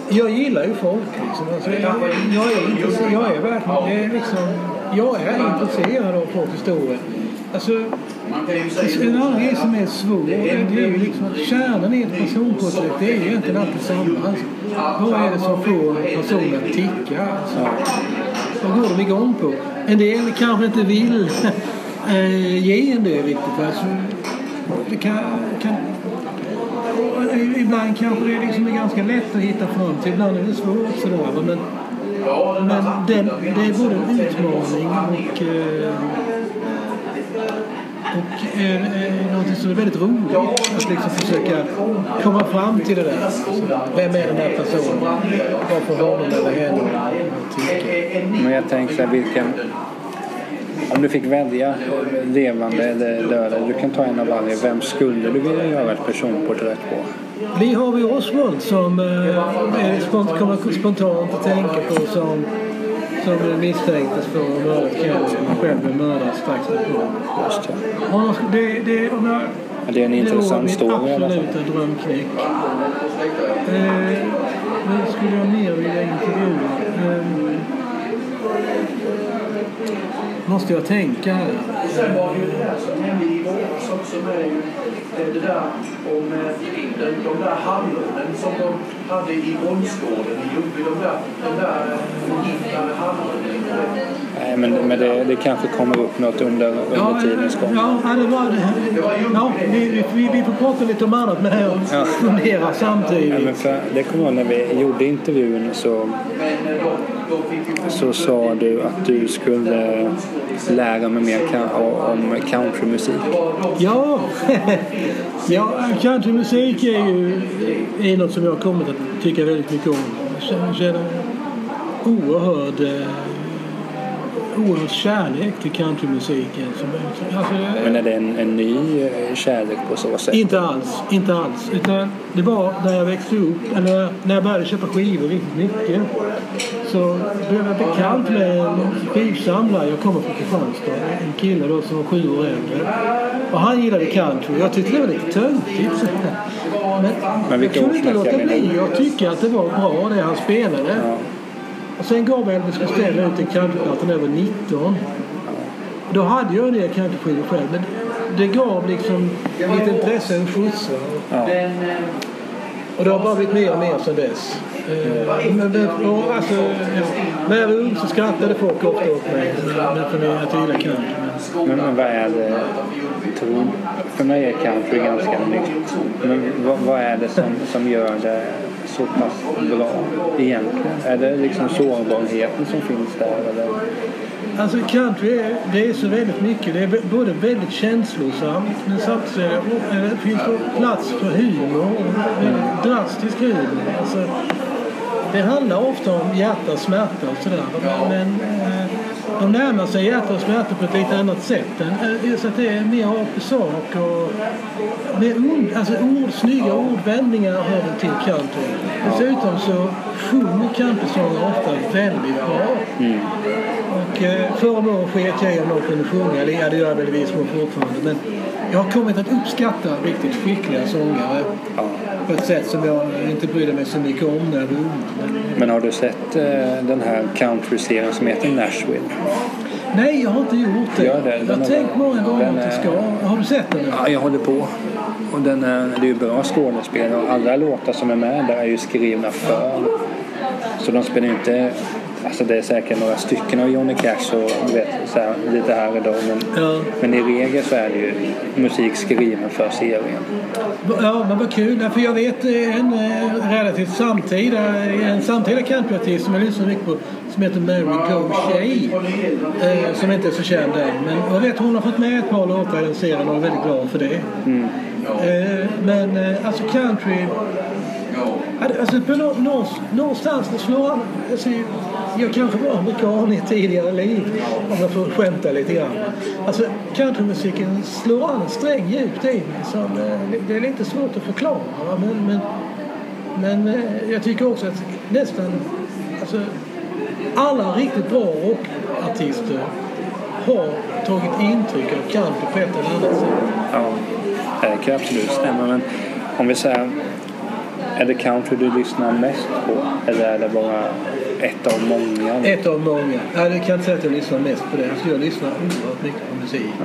Jag gillar ju folk. Liksom. Alltså, jag, jag, är jag är verkligen... Det är liksom, jag är intresserad av folks historia. Alltså, en annan grej som är svår det är ju liksom att kärnan i ett personporträtt det är ju egentligen alltid samma. Alltså, vad är det som får personen att ticka? Alltså, vad går de igång på? En del kanske inte vill eh, ge en det riktigt. Alltså, det kan, kan Ibland kanske det liksom är ganska lätt att hitta fram till. Ibland är det svårt sådär. Men, men den, det är både en utmaning och, eh, och eh, eh, någonting som är väldigt roligt. Att liksom försöka komma fram till det där. Vem är den där personen? Varför honom eller henne? tycker. Men jag tänker så här, vilken... Om du fick välja levande eller döda, du kan ta en av varje. Vem skulle du vilja göra ett personporträtt på? Lee Harvey Oswald som eh, spont- kommer spontant att tänka på som, som misstänktes för att ha mördat Kennedy men själv blev mördad strax därpå. Just det. Det, det, om jag, Ja, Det är en intressant story i alla fall. absoluta drömknäck. Eh, skulle jag mer vilja intervjua? Eh, måste jag tänka här. Sen var det ju det som hände i våras också med det där om eh, den, de där hallonen som de hade i Brunnsgården i Ljungby. De där, de där eh, förgiftade hallonen. Nej, men, men det, det kanske kommer upp något under, under tidens gång. Ja, ja, det var det. Ja, vi, vi, vi får prata lite om annat med det här och Ja. fundera Ja, samtidigt. men för, det kommer jag när vi gjorde intervjun så, Men eh, så sa du att du skulle lära mig mer om countrymusik. Ja, ja countrymusik är ju är något som jag har kommit att tycka väldigt mycket om. Jag känner oerhörd, eh, oerhörd kärlek till countrymusiken. Alltså, Men är det en, en ny eh, kärlek på så sätt? Inte alls, inte alls. Utan det var när jag växte upp, eller när jag började köpa skivor riktigt mycket. så blev jag bekant med en skivsamlare. Jag kommer från Kristianstad. En kille då som var sju år äldre. Och han gillade country. Jag tyckte det var lite töntigt. Men, Men jag kunde inte låta bli att tycka att det var bra det han spelade. Ja. Och sen gav Elvis Costello ut en countryplatta när jag var 19. Då hade jag en del countryskivor själv. Men det gav liksom mitt intresse en skjuts. Ja. Och det har bara blivit mer och mer sedan dess. Eh, Men, och, alltså. När jag var ung så skrattade folk ofta åt mig. Därför att jag gillar country. Men Men, vad är det? Tror, för mig är country ganska nytt. Men vad, vad är det som, som gör det så pass bra egentligen? Är det liksom sårbarheten som finns där? Eller? Alltså country är, det är så väldigt mycket. Det är både väldigt känslosamt men samtidigt är eh, det, finns det plats för humor. väldigt Drastisk humor. Alltså, det handlar ofta om hjärta och smärta och sådär. Men eh, de närmar sig hjärta och smärta på ett lite annat sätt. eh, Så att det är mer rakt på sak och med ord, alltså ord, snygga ordvändningar hör det till country. Dessutom så sjunger countrysångare ofta väldigt bra. Och eh, förra om åren sket jag i om någon kunde sjunga. Eller ja, det gör jag väl i viss mån fortfarande. Men jag har kommit att uppskatta riktigt skickliga sångare på ett sätt som jag inte brydde mig så mycket om när jag var ung. Men- har du sett eh, den här country-serien som heter Nashville? Nej, jag har inte gjort det. Gör det. Jag har tänkt många gånger att jag ska. Har du sett den? Ja, jag håller på. Och den är, det är ju bra skådespel och alla låtar som är med där är ju skrivna för. Så de spelar inte... Alltså det är säkert några stycken av Johnny Cash och vet, så här, lite här och då. Men, Ja. men i regel så är det ju musik skriven för serien. Ja, men vad kul. Därför jag vet eh, en eh, relativt samtida, en samtida countryartist som jag lyssnar mycket på som heter Mary Go Shea. Eh, som inte är så känd än. Men jag vet hon har fått med ett par låtar i den serien och är väldigt glad för det. Eh, men eh, alltså country Alltså på nå- nå- någonstans det slår alltså, jag kanske var amerikan i tidigare liv om jag får skämta lite grann. Alltså countrymusiken slår an en sträng djupt i mig som eh, det är lite svårt att förklara. va, Men, men, men eh, jag tycker också att nästan alltså, alla riktigt bra rockartister har tagit intryck av country på ett eller annat sätt. Ja, det kan absolut stämma. Men om vi säger, är det country du lyssnar mest på? Eller är det bara ett av många? Ett av många. Ja, det kan jag inte säga att jag lyssnar mest på det. Alltså, jag lyssnar oerhört mycket på musik. Så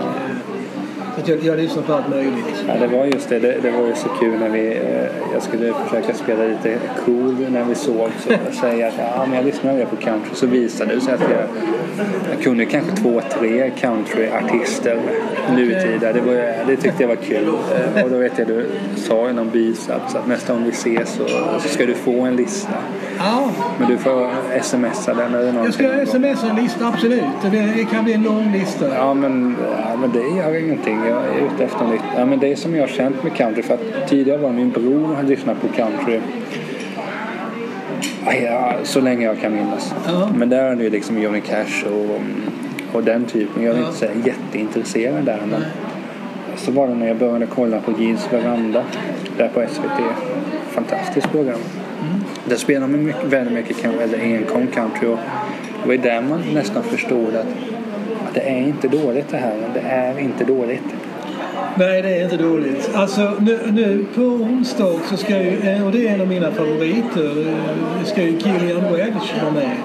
att jag, jag lyssnar på allt möjligt. Ja, det var just det. det. Det var ju så kul när vi... Eh, jag skulle försöka spela lite cool när vi såg. Så jag säger att ja, men jag lyssnar mer på country. Så visade det sig att jag, jag kunde kanske två, tre countryartister nutida. Det, var, det tyckte jag var kul. Eh, och då vet jag du sa i någon bisats att nästa gång vi ses så, så ska du få en lista. Ja, Men du får smsa den eller någonting. jag ska smsa en lista, absolut. Det, det kan bli en lång lista. Ja men, ja, men det gör ingenting. Jag är ute efter nytt. Ja, men det är som jag har känt med country. För att tidigare var min bror han lyssnade på country. Ja, så länge jag kan minnas. Ja. Men där är det ju liksom Johnny Cash och, och den typen. Jag är Ja. inte så jätteintresserad där. Men så var det när jag började kolla på Gills veranda. Där på SVT. Fantastiskt program. Mm. Där spelar man mycket, väldigt mycket eller enkom country. Och det var där man nästan förstod att det är inte dåligt det här. Det är inte dåligt. Nej, det är inte dåligt. Alltså, nu, nu på onsdag så ska ju, eh, och det är en av mina favoriter, eh, ska ju Gillian Welch vara med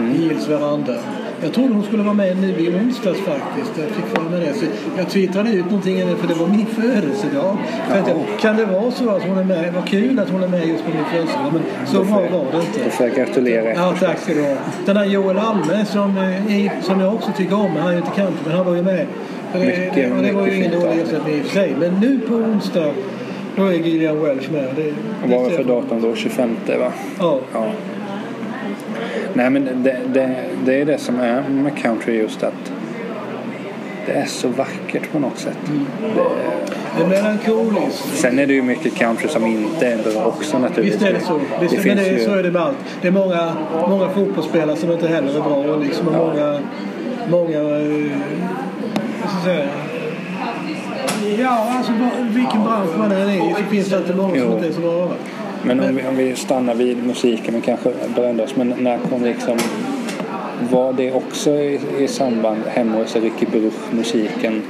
i Gills veranda. Jag trodde hon skulle vara med nu i onsdags faktiskt. Jag fick för mig det. Så jag twittrade ut någonting för det var min födelsedag. Tänkte, kan det vara så att hon är med? Vad kul att hon är med just på min födelsedag. Men så bra var det Då inte. får jag gratulera. Ja, tack ska du ha. Den där Joel Alme som, eh, som jag också tycker om, han är ju inte country, men han var ju med. Mycket- det, och det var ju ingen dålig ersättning i och för sig. Men nu på onsdag, då är Gillian Welch med. Det, det för ser jag- datum då? 25 va? Ja. Ja. Nej men det, det, det är det som är med country just att det är så vackert på något sätt. Det, Det är melankoliskt. sen är det ju mycket country som inte är bra också naturligtvis. Visst är det så. Det, Det finns det, ju- så är det med allt. Det är många, många fotbollsspelare som inte heller är bra. Och liksom, och många, många eh, Ja, alltså vilken bransch man än är i så finns det alltid många som Jo. inte är så bra. Men om vi, om vi stannar vid musiken och kanske brände oss. Men när kom liksom... Var det också i, i samband hemma hos Ricky Bruch, musiken?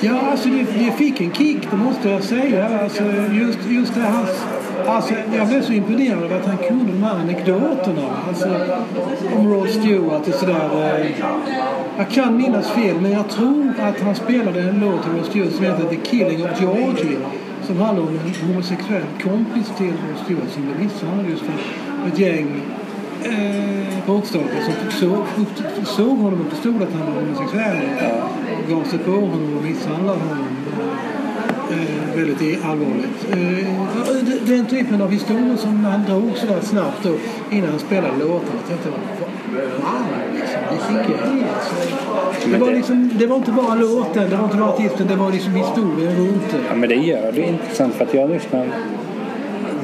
Ja, alltså det, det fick en kick, det måste jag säga. Alltså, just, just det hans... Alltså, jag blev så imponerad av att han kunde de här anekdoterna. Alltså, om Rod Stewart och sådär. Eh, jag kan minnas fel, men jag tror att han spelade en låt av Rod Stewart som heter The Killing of Georgie. Som handlar om en homosexuell kompis till vår stora symbolist, just för ett gäng eh, bråkstakar som såg, såg honom och förstod att han var homosexuell. Och gav sig på honom och misshandlade honom. Eh, väldigt allvarligt. Eh, den typen av historier som han drog sådär snabbt då innan han spelade låtarna. Det fick jag Det var, liksom, det var inte bara låten, det var inte bara artisten, det var liksom historien runt det. Ja, men det gör det intressant för att jag lyssnar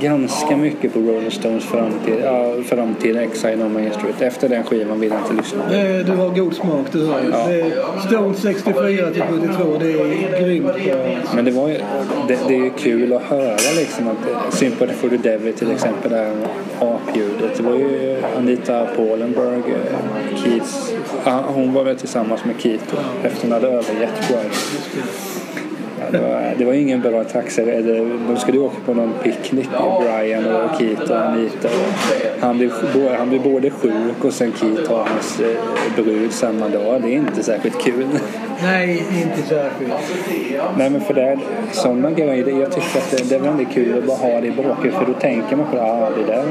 ganska mycket på Rolling Stones fram till, ja, fram till Exile on Main Street. Efter den skivan vill jag inte lyssna. Det, du har god smak, du har ju. Ja. Stones 64 till 72, det är grymt. Men det, var ju, det, det är ju kul att höra liksom att eh, Sympathy for the Devil till exempel, det här apljudet. Det var ju Anita Polenberg, eh, Keats. Hon var väl tillsammans med Keith då, efter hon hade övergett Brian. Det, var, ingen bra taxi. De skulle åka på någon picknick, Brian och Keith och Anita. Han både- han blev både sjuk och sen Keith har hans eh, brud samma dag. Det är inte särskilt kul. Nej, inte särskilt. Nej men för det är sådana grejer, jag tycker att det, det är väldigt kul att bara ha det i bakhuvudet för då tänker man på det, ah, det där.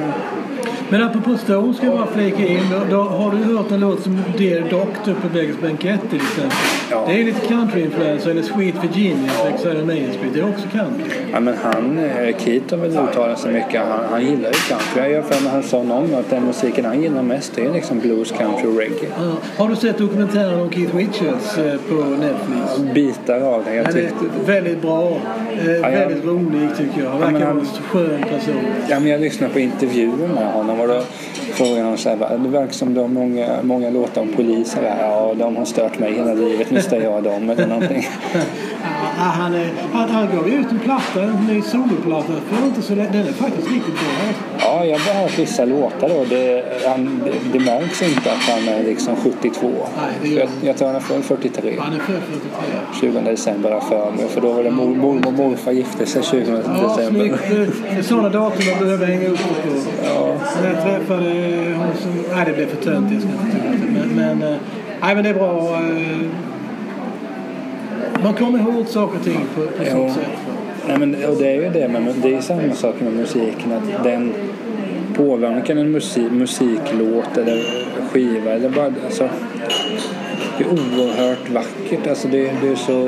Men apropå Stones ska jag bara flika in. Då, har du hört en låt som Dear Doctor på Beggars Bankett till exempel? Ja. Det är lite country-influencer. Eller Sweet Virginia på Exile on Main Street. Det är också country. Ja men han, eh, Keith har väl uttalat sig mycket, han, han gillar ju country. Jag gör för mig han sa någon gång att den musiken han gillar mest är liksom blues, country och reggae. Ja. Har du sett dokumentären om Keith Richards eh, på Netflix? Bitar av den, jag Den är tyckte... väldigt bra. Eh, jag- väldigt rolig tycker jag. Han verkar han- vara en skön person. Ja, men jag lyssnade på intervjuer med honom och då frågade han så här, "Va, det verkar som du har många, många låtar om poliser här. Ja, de har stört mig hela livet, nu stör jag dem eller någonting. Ja, han, är, han, han gav ut en platta, en ny soloplatta för inte så länge. Den är faktiskt riktigt bra. Ja, jag har bara hört vissa låtar då. Det, han, det, det märks inte att han är liksom 72. Nej, det gör jag, jag tror han är född 43. Han är född 43. 20 december har för mig. För då var det mor- mormor och morfar gifte sig 20 Ja, december. snyggt. Det är sådana datum man behöver hänga upp på. När jag träffade hon som... Nej, det blev för töntigt. Jag ska inte ta upp det. Men, men, eh, nej, men det är bra. eh, Man kommer ihåg saker och ting på, på Jo. så sätt. Nej, men, och det är ju det, men det är samma sak med musiken. Att den påverkar en musik, musiklåt eller skiva. Eller bara, alltså, det är oerhört vackert. Alltså, det, det är så...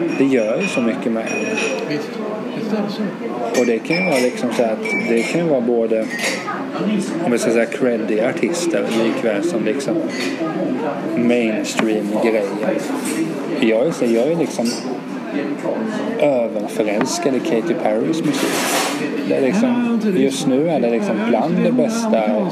Det, det gör ju så mycket med en. Och det kan ju vara liksom så att det kan ju vara både om vi ska säga creddiga artister likväl som liksom mainstream grejer. Jag är, så, jag är liksom överförälskad i Katy Perrys musik. Det är liksom, just nu är det liksom bland det bästa. Ja.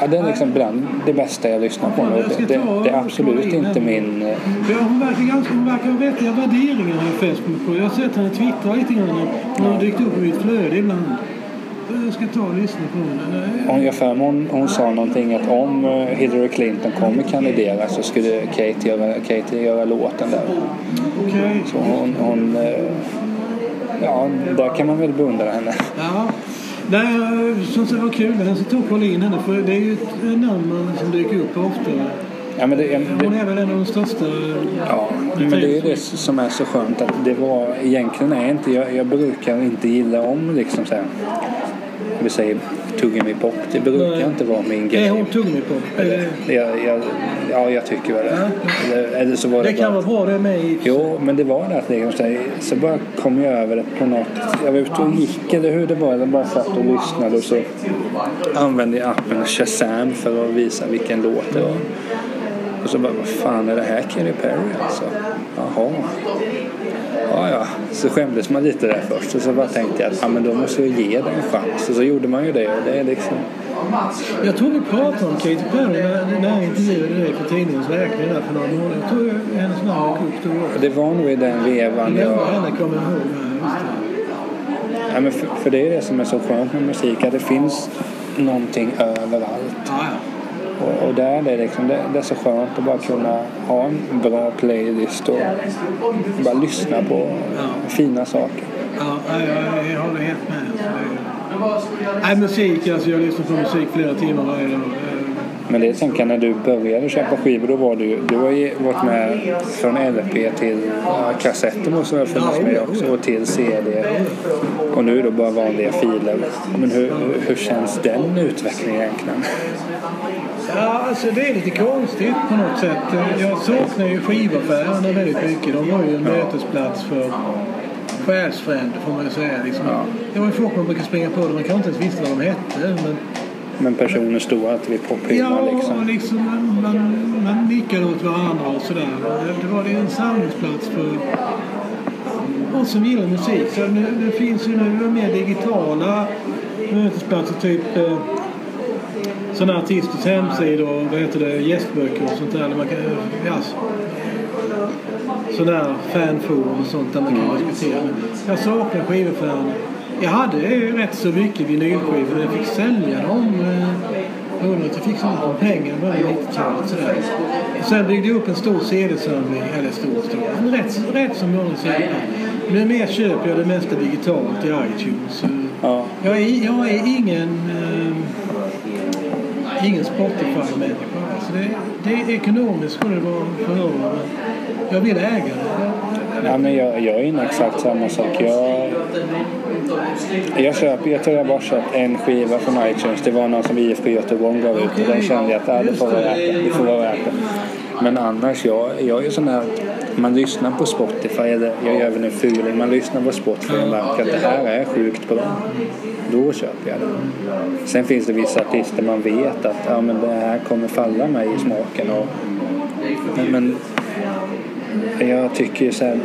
Ja. Det är liksom bland det bästa jag lyssnar på nu. Det, det, det är absolut inte min... Eh, hon verkar ganska, hon verkar ha vettiga värderingar har jag fäst mig på. Jag har sett henne twittra lite grann. Hon har dykt upp i mitt flöde ibland. Ska ta och lyssna på henne. Hon, jag för hon, hon sa någonting att om eh, Hillary Clinton kommer kandidera så skulle Katie göra, Katie göra låten där. Okej. Så hon, hon eh, ja, där kan man väl beundra henne. Ja. Nej, jag syns det var kul. Ska ta och kolla in henne. För det är ju ett namn som dyker upp ofta. Ja, men det, Hon det, är väl en av de största. ja, men det är ju det som är så skönt att det var egentligen är inte, jag, jag brukar inte gilla om liksom så här, vi säger tuggummi-pop. Det brukar Nej. inte vara min grej. Är hon tuggummi-pop? Jag, jag, ja, jag tycker väl det. Eller, eller så var det, Det kan bara- vara bra det med i... Jo, men det var det att liksom, så bara kom jag över det på något. Jag var ute och gick eller hur det var. Jag bara satt och lyssnade och så använde jag appen Shazam för att visa vilken låt det var. Och så bara, vad fan är det här Katy Perry alltså? Jaha. Ja, ja. Så skämdes man lite där först och så bara tänkte jag att ja, men då måste jag ge det en chans. Och så gjorde man ju det och det är liksom... Jag tror vi pratade om Katy Perry när, jag intervjuade dig för tidningens räkning där för några månader. Jag tror hennes namn gick upp då också. Det var nog i den vevan Nämnde jag... henne kommer jag ihåg. Ja, men för, för det är det som är så skönt med musik, att det finns någonting överallt. Ja, ja. Och, och där är det, liksom, det, det är så skönt att bara kunna ha en bra playlist och bara lyssna på fina saker. Ja, jag, jag håller helt med. Det- Nej, musik, alltså jag lyssnar på musik flera timmar varje dag. Men det tänker jag när du började köpa skivor, då var du du har ju varit med från LP till ja, kassetter måste ha funnits med också och till CD. Och nu då bara vanliga filer. Men hur, hur känns den utvecklingen egentligen? Ja, alltså det är lite konstigt på något sätt. Jag saknar ju skivaffärerna väldigt mycket. De var ju en mötesplats för själsfränder får man ju säga. Liksom. Det var ju folk man brukade springa på där man kanske inte ens visste vad de hette. Men Men personer stod alltid vid pophyllan Ja, liksom. liksom man, man, man nickade åt varandra och sådär. Det, det var en samlingsplats för oss som gillar musik. Så det, det finns ju nu mer digitala mötesplatser, typ eh, sådana artisters hemsidor vad heter det, gästböcker och sånt där. där man kan, ja, sådana fanforum och sånt där man kan diskutera. Men jag saknar skivaffärerna. Jag hade ju rätt så mycket vinylskivor men jag fick sälja dem. eh, Jag fick sånt med pengar början av 90-talet. sådär. Och sen byggde jag upp en stor CD-samling, eller stor, stor, en rätt, rätt så många CD. Nu mer köper jag det mesta digitalt i iTunes. Ja. Jag är, jag är ingen, eh, ingen Spotify-människa. Alltså det, det är ekonomiskt skulle det vara för över, men jag vill äga det. Ja, men jag, jag är inne exakt samma sak. Jag, jag, köper, jag tror jag bara köpt en skiva från iTunes. Det var någon som IFK Göteborg gav ut och den kände jag att ja, det får vara värt det. Får vara värt det. Men annars, jag, jag är sån här... Man lyssnar på Spotify, eller jag gör väl en fuling. Man lyssnar på Spotify och märker att det här är sjukt bra. Då köper jag det. Sen finns det vissa artister man vet att ja, men det här kommer falla mig i smaken. Och, men, jag tycker, så här,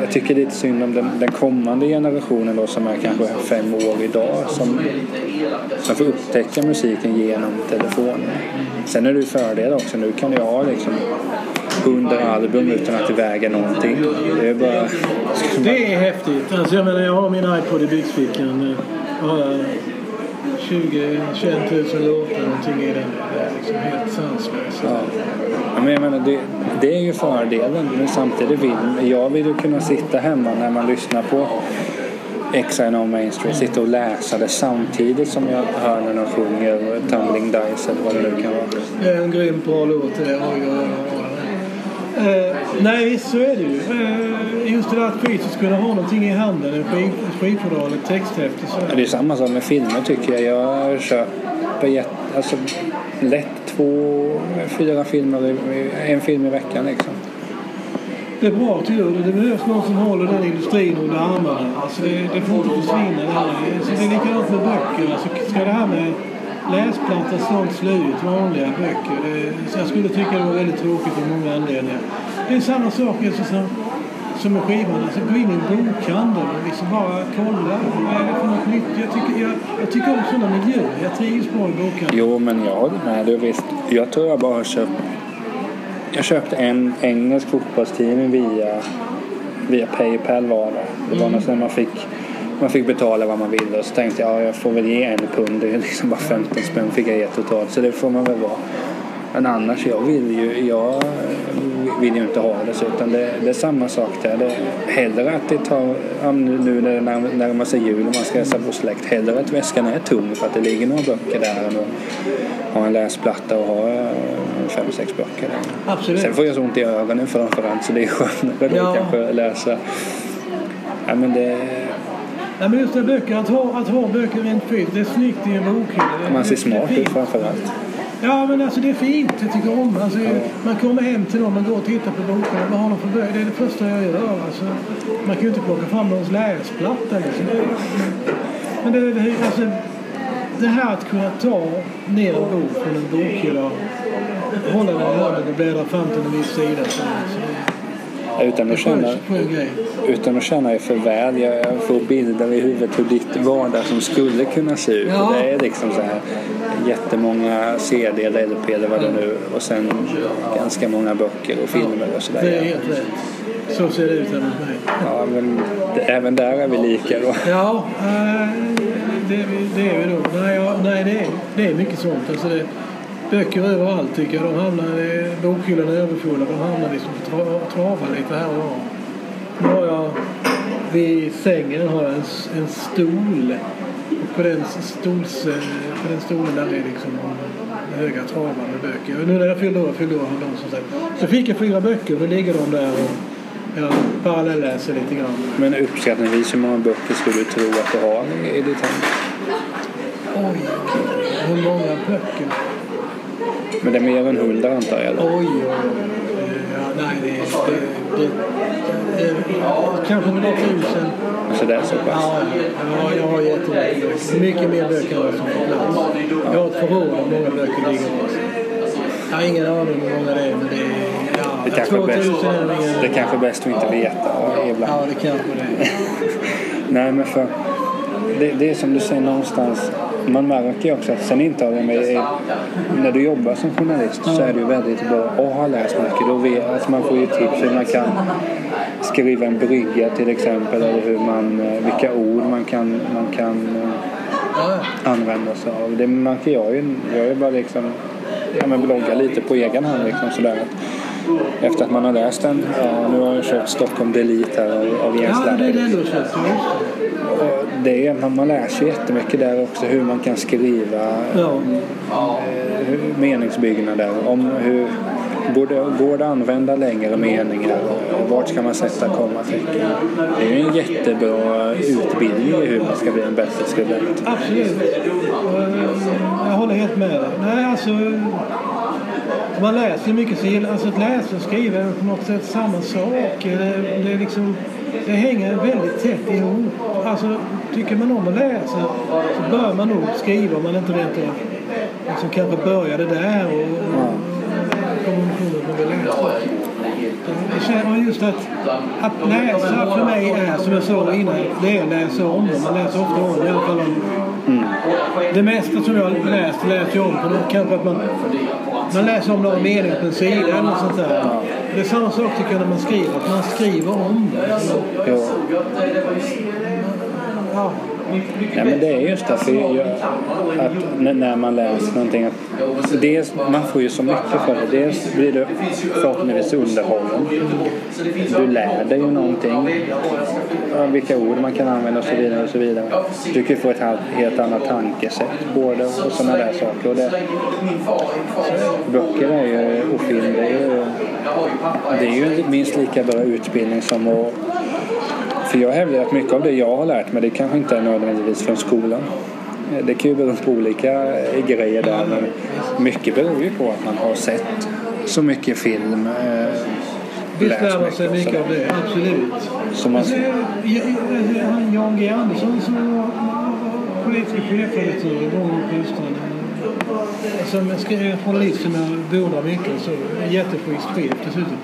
jag tycker lite synd om den, den kommande generationen då som är kanske fem år idag som, som får upptäcka musiken genom telefonen. Sen är det ju fördel också. Nu kan jag ha liksom 100 album utan att det väger någonting. Det är bara... Det är häftigt. Alltså jag menar, jag har min iPod i byxfickan. Jag har 20 21 000 låtar någonting i den. Det är liksom helt sanslöst. Ja. Ja, Men jag menar, det, det är ju fördelen. Men samtidigt vill jag vill ju kunna sitta hemma när man lyssnar på Exile on Main Street. Sitta och läsa det samtidigt som jag hör när de sjunger Tumbling Dice eller vad det nu kan vara. Det är en grymt bra låt det där. Eh, nej, så är det ju. Eh, just det där att fysiskt kunna ha någonting i handen, en skiv, skivfodral, ett texthäfte. Så Det är samma sak med filmer tycker jag. Jag köper jätte, alltså, lätt två, fyra filmer, en film i veckan liksom. Det är bra tycker jag. Det behövs någon som håller den industrin under armarna. Alltså det, det får inte försvinna. Det, här. Det är likadant med böcker. Alltså ska det här med läsplatta snart slå ut vanliga böcker? Så jag skulle tycka det var väldigt tråkigt av många anledningar. Det är samma sak alltså, som, som med skivan. Alltså gå in i en bokhandel och liksom bara kolla. Vad är det för något nytt? Jag tycker, jag, jag tycker om sådana miljöer. Jag trivs bra i bokhandel. Jo, men jag håller med dig visst. Jag tror jag bara har köpt... Jag köpte en engelsk fotbollstidning via, via Paypal var det. Det var något som man fick, man fick betala vad man ville och så tänkte jag ja, jag får väl ge en pund. Det är liksom bara 15 spänn fick jag ge totalt så det får man väl vara. Men annars, jag vill ju, jag vill ju inte ha det så utan det, det är samma sak där. Det, hellre att det tar, nu när det närmar, sig jul och man ska hälsa på släkt, hellre att väskan är tom för att det ligger några böcker där än att ha en läsplatta och ha eh, fem, sex böcker där. Absolut. Sen får jag så ont i ögonen framförallt så det är skönare då Ja. kanske läsa. Ja men det, Nej, men just det, böcker, att ha, att ha böcker rent fysiskt, det är snyggt i en bokhylla. Man ser smart ut framförallt. Ja, men alltså det är fint. Jag tycker om alltså, Man kommer hem till någon, man går och tittar på boken. Vad har de för böcker? Det är det första jag gör. Alltså, man kan ju inte plocka fram någons läsplatta. Liksom. Men det, det, alltså, det här att kunna ta ner en bok från en bokhylla hålla den i handen och bläddra fram till en viss sida. Så, så, Utan att känna, utan att känna er för väl. Jag, får bilder i huvudet hur ditt vardag som skulle kunna se ut. Ja. Det är liksom så här jättemånga CD eller LP eller vad det nu och sen ganska många böcker och filmer och sådär. Det är helt rätt. Så ser det ut hemma hos mig. Ja, men även där är vi lika då. Ja, eh, det, det är vi nog. Nej, ja, nej det, är, det är mycket sånt. Alltså det, böcker överallt tycker jag. De hamnar, i- bokhyllan är överfulla. De hamnar liksom tra, travar lite här och var. Nu har jag vid sängen har jag en, en stol. Och på den, stols, på den stolen där är liksom höga travar med böcker. Och nu när jag fyllde år, fyllde år har de som sagt. Så fick jag fyra böcker och nu ligger de där och jag parallelläser lite grann. Men uppskattningsvis hur många böcker skulle du tro att du har i ditt hem? Oj, hur många böcker? Men det är mer än hundra antar jag? Oj, oj, oj. Ja, nej, det är... Det, det, det, kanske några tusen. Så det är så pass? Ja, ja, jag har böcker. Mycket mer böcker än vad som får plats. Jag har ett förråd av många böcker hos. Jag har ingen aning hur många det är, men det är... Det kanske, är bäst, 2000 är nog ingen... det kanske är bäst att inte veta ibland. Ja, det kanske det är. Nej, men för det, det är som du säger någonstans. Man märker också att sen intar jag mig, när du jobbar som journalist så är det ju väldigt bra att ha läst mycket. Då vet, alltså man får ju tips hur man kan skriva en brygga till exempel eller hur man, eh, vilka ord man kan, man kan eh, använda sig av. Det märker jag ju. Jag är bara liksom, ja men bloggar lite på egen hand liksom sådär. Efter att man har läst den, ja, nu har jag köpt Stockholm Delete här av, av Jens ja, det är den du köpt. det. Är, man, man lär sig jättemycket där också hur man kan skriva Ja. eh, meningsbyggnader. Om hur, borde, att använda längre meningar? Och Vart ska man sätta kommatecken? Det är ju en jättebra utbildning i hur man ska bli en bättre skribent. Absolut. Eh, Jag håller helt med. Nej, alltså... Man läser mycket så gillar, alltså att läsa och skriva är på något sätt samma sak. Det, det, liksom, det hänger väldigt tätt ihop. Alltså, tycker man om att läsa så bör man nog skriva om man inte rent av liksom kanske började där och, och att man vill läsa. Jag känner just att, att läsa för mig är, som jag sa innan, det är att läsa om. Man läser ofta om, i alla fall om det mesta som jag läst läser jag om. Kanske att man, man läser om några meningar på en sida eller sånt där. Det är samma sak tycker jag när man skriver, att man skriver om det. Ja. Ja, Ja, men det är just det. För jag, att när- man läser någonting. Att dels, man får ju så mycket för det. Dels blir du förhoppningsvis underhållen. Du lär dig ju någonting. Vilka ord man kan använda och så vidare. Och så vidare. Du kan ju få ett helt, helt annat tankesätt på det och sådana där saker. Och det, böcker är ju, och film det är ju, det är ju minst lika bra utbildning som att för jag hävdar att mycket av det jag har lärt mig det kanske inte är nödvändigtvis från skolan. Eh, Det kan ju bero på olika eh, grejer där men mycket beror ju på att man har sett så mycket film. Eh, visst lär man sig mycket av det, absolut. Så man, han Jan G Andersson som var politisk chefredaktör i Gången på. Som skrev en journalist som jag beundrar mycket. Så, en jätteschysst chef dessutom.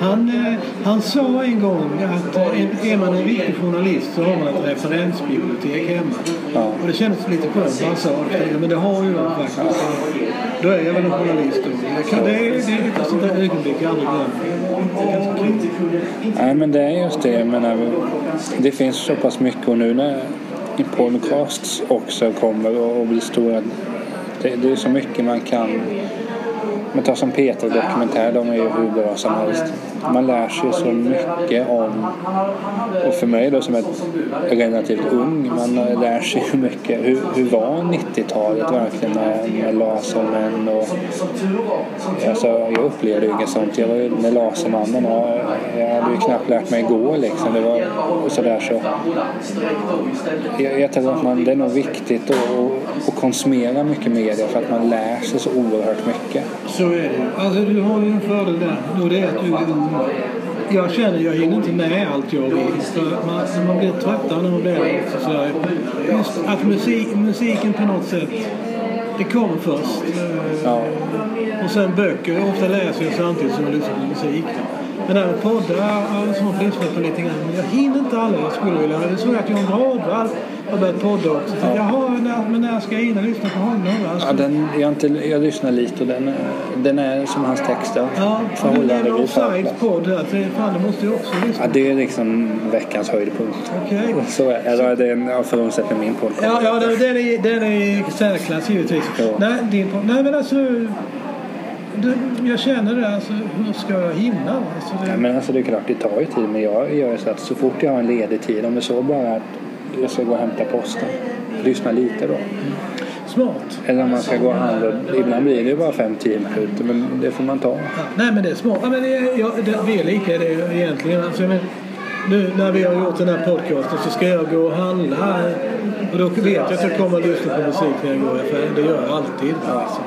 Han, eh, han sa en gång att eh, är- man en riktig journalist så har man ett referensbibliotek hemma. Ja. Och det kändes lite skönt när han sa det. Ja, Men det har ju jag faktiskt. Då är jag väl en journalist då. Det, kan, det, är, det är ett sånt där ögonblick jag aldrig glömmer. Nej men det är just det. Jag menar, det finns så pass mycket och nu när podcasts också kommer och blir stora. Det, det är så mycket man kan men ta som Peter Dokumentär, de är ju hur bra som helst. Man lär sig så mycket om, och för mig då som är relativt ung, man lär sig hur mycket. Hur, hur var 90-talet verkligen med, med Lasermän och... Alltså, jag upplevde ju inget sånt. Jag var ju med Lasermannen och jag hade ju knappt lärt mig gå liksom. Det var sådär så. Jag, jag tror att man, det är nog viktigt att, att konsumera mycket media för att man lär sig så oerhört mycket. Så är det. Alltså du har ju en fördel där. Och det är att du är ung. Jag känner jag hinner inte med allt jag vill. För man, man blir tröttare när man blir äldre så just att musik, musiken på något sätt det kommer först. Ja. Och sen böcker. Ofta läser jag samtidigt som jag lyssnar på musik. Men även poddar och sånt lyssnar jag på lite grann. Men jag hinner inte alla jag skulle vilja. Det är så att John Bradvall har börjat podda också. Så Jaha, när, men när ska jag hinna lyssna på honom? Alltså, Ja, den, jag, inte, jag lyssnar lite och den, är- den är som hans texter. ja, men det är Offsides hög. podd här. så Fan, det måste jag också lyssna Ja, det är liksom veckans höjdpunkt. Okej. Så är det. en förhållningssätt med min podcast. Ja, ja den, den, är, den är i särklass givetvis. Ja. Nej, din, podd- nej, men alltså... Du, jag känner det. Alltså, hur ska jag hinna? Alltså, det, Ja, men alltså det är klart, det tar ju tid. Men jag gör så att så fort jag har en ledig tid, om det så bara att jag ska gå och hämta posten, lyssna lite då. Smart. Eller om man ska gå och handla. Ibland blir det ju bara 5-10 minuter, men det får man ta. Ja, nej men det är smart. Ja, men det, jag, det, vi är lika det egentligen. Alltså, men, nu när vi har gjort den här podcasten så ska jag gå och handla. Och då vet jag att jag kommer att lyssna på musik när jag går i affären. Det gör jag alltid. Liksom.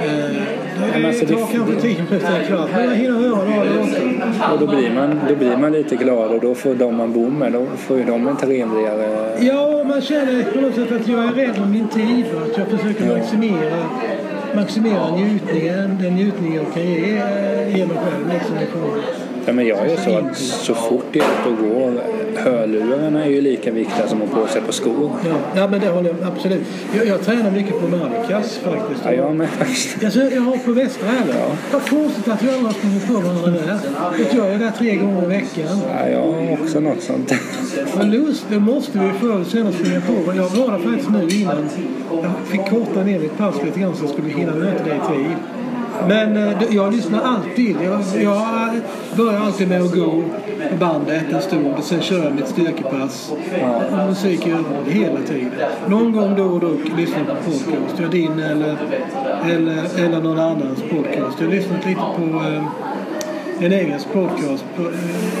Eh, det, alltså, det tar kanske tio minuter en kvart. Men jag hinner höra låtar. Och då blir, man, då blir man lite glad och då får de man bor med, då får ju de en trevligare... Ja, man känner på något sätt att jag är rädd om min tid. Att jag försöker Ja. maximera, maximera njutningen. Den njutning jag kan ge, ge mig själv. Liksom, Ja, men jag är så att så fort det är ute och går, hörlurarna är ju lika viktiga som att ha på sig på skor. Ja, ja men det håller jag absolut. Jag, jag tränar mycket på Marcas faktiskt. Ja, jag med faktiskt. Alltså, jag har på Västra Älven. Ja. Jag konstigt att aldrig har sprungit på varandra där. Vet Jag är där tre gånger i veckan. Ja, jag har också något sånt. Men lust, det måste vi förr eller senare springa på. Jag var där faktiskt nu innan. Jag fick korta ner mitt pass lite grann så jag skulle hinna möta dig i tid. Men eh, jag lyssnar alltid. Jag, jag börjar alltid med att gå på bandet en stund och sen kör jag mitt styrkepass. Och musik gör hela tiden. Någon gång då och då lyssnar jag på podcast. Jag din eller, eller, eller någon annans podcast. Jag har lyssnat lite på eh, en engelsk podcast. På, eh,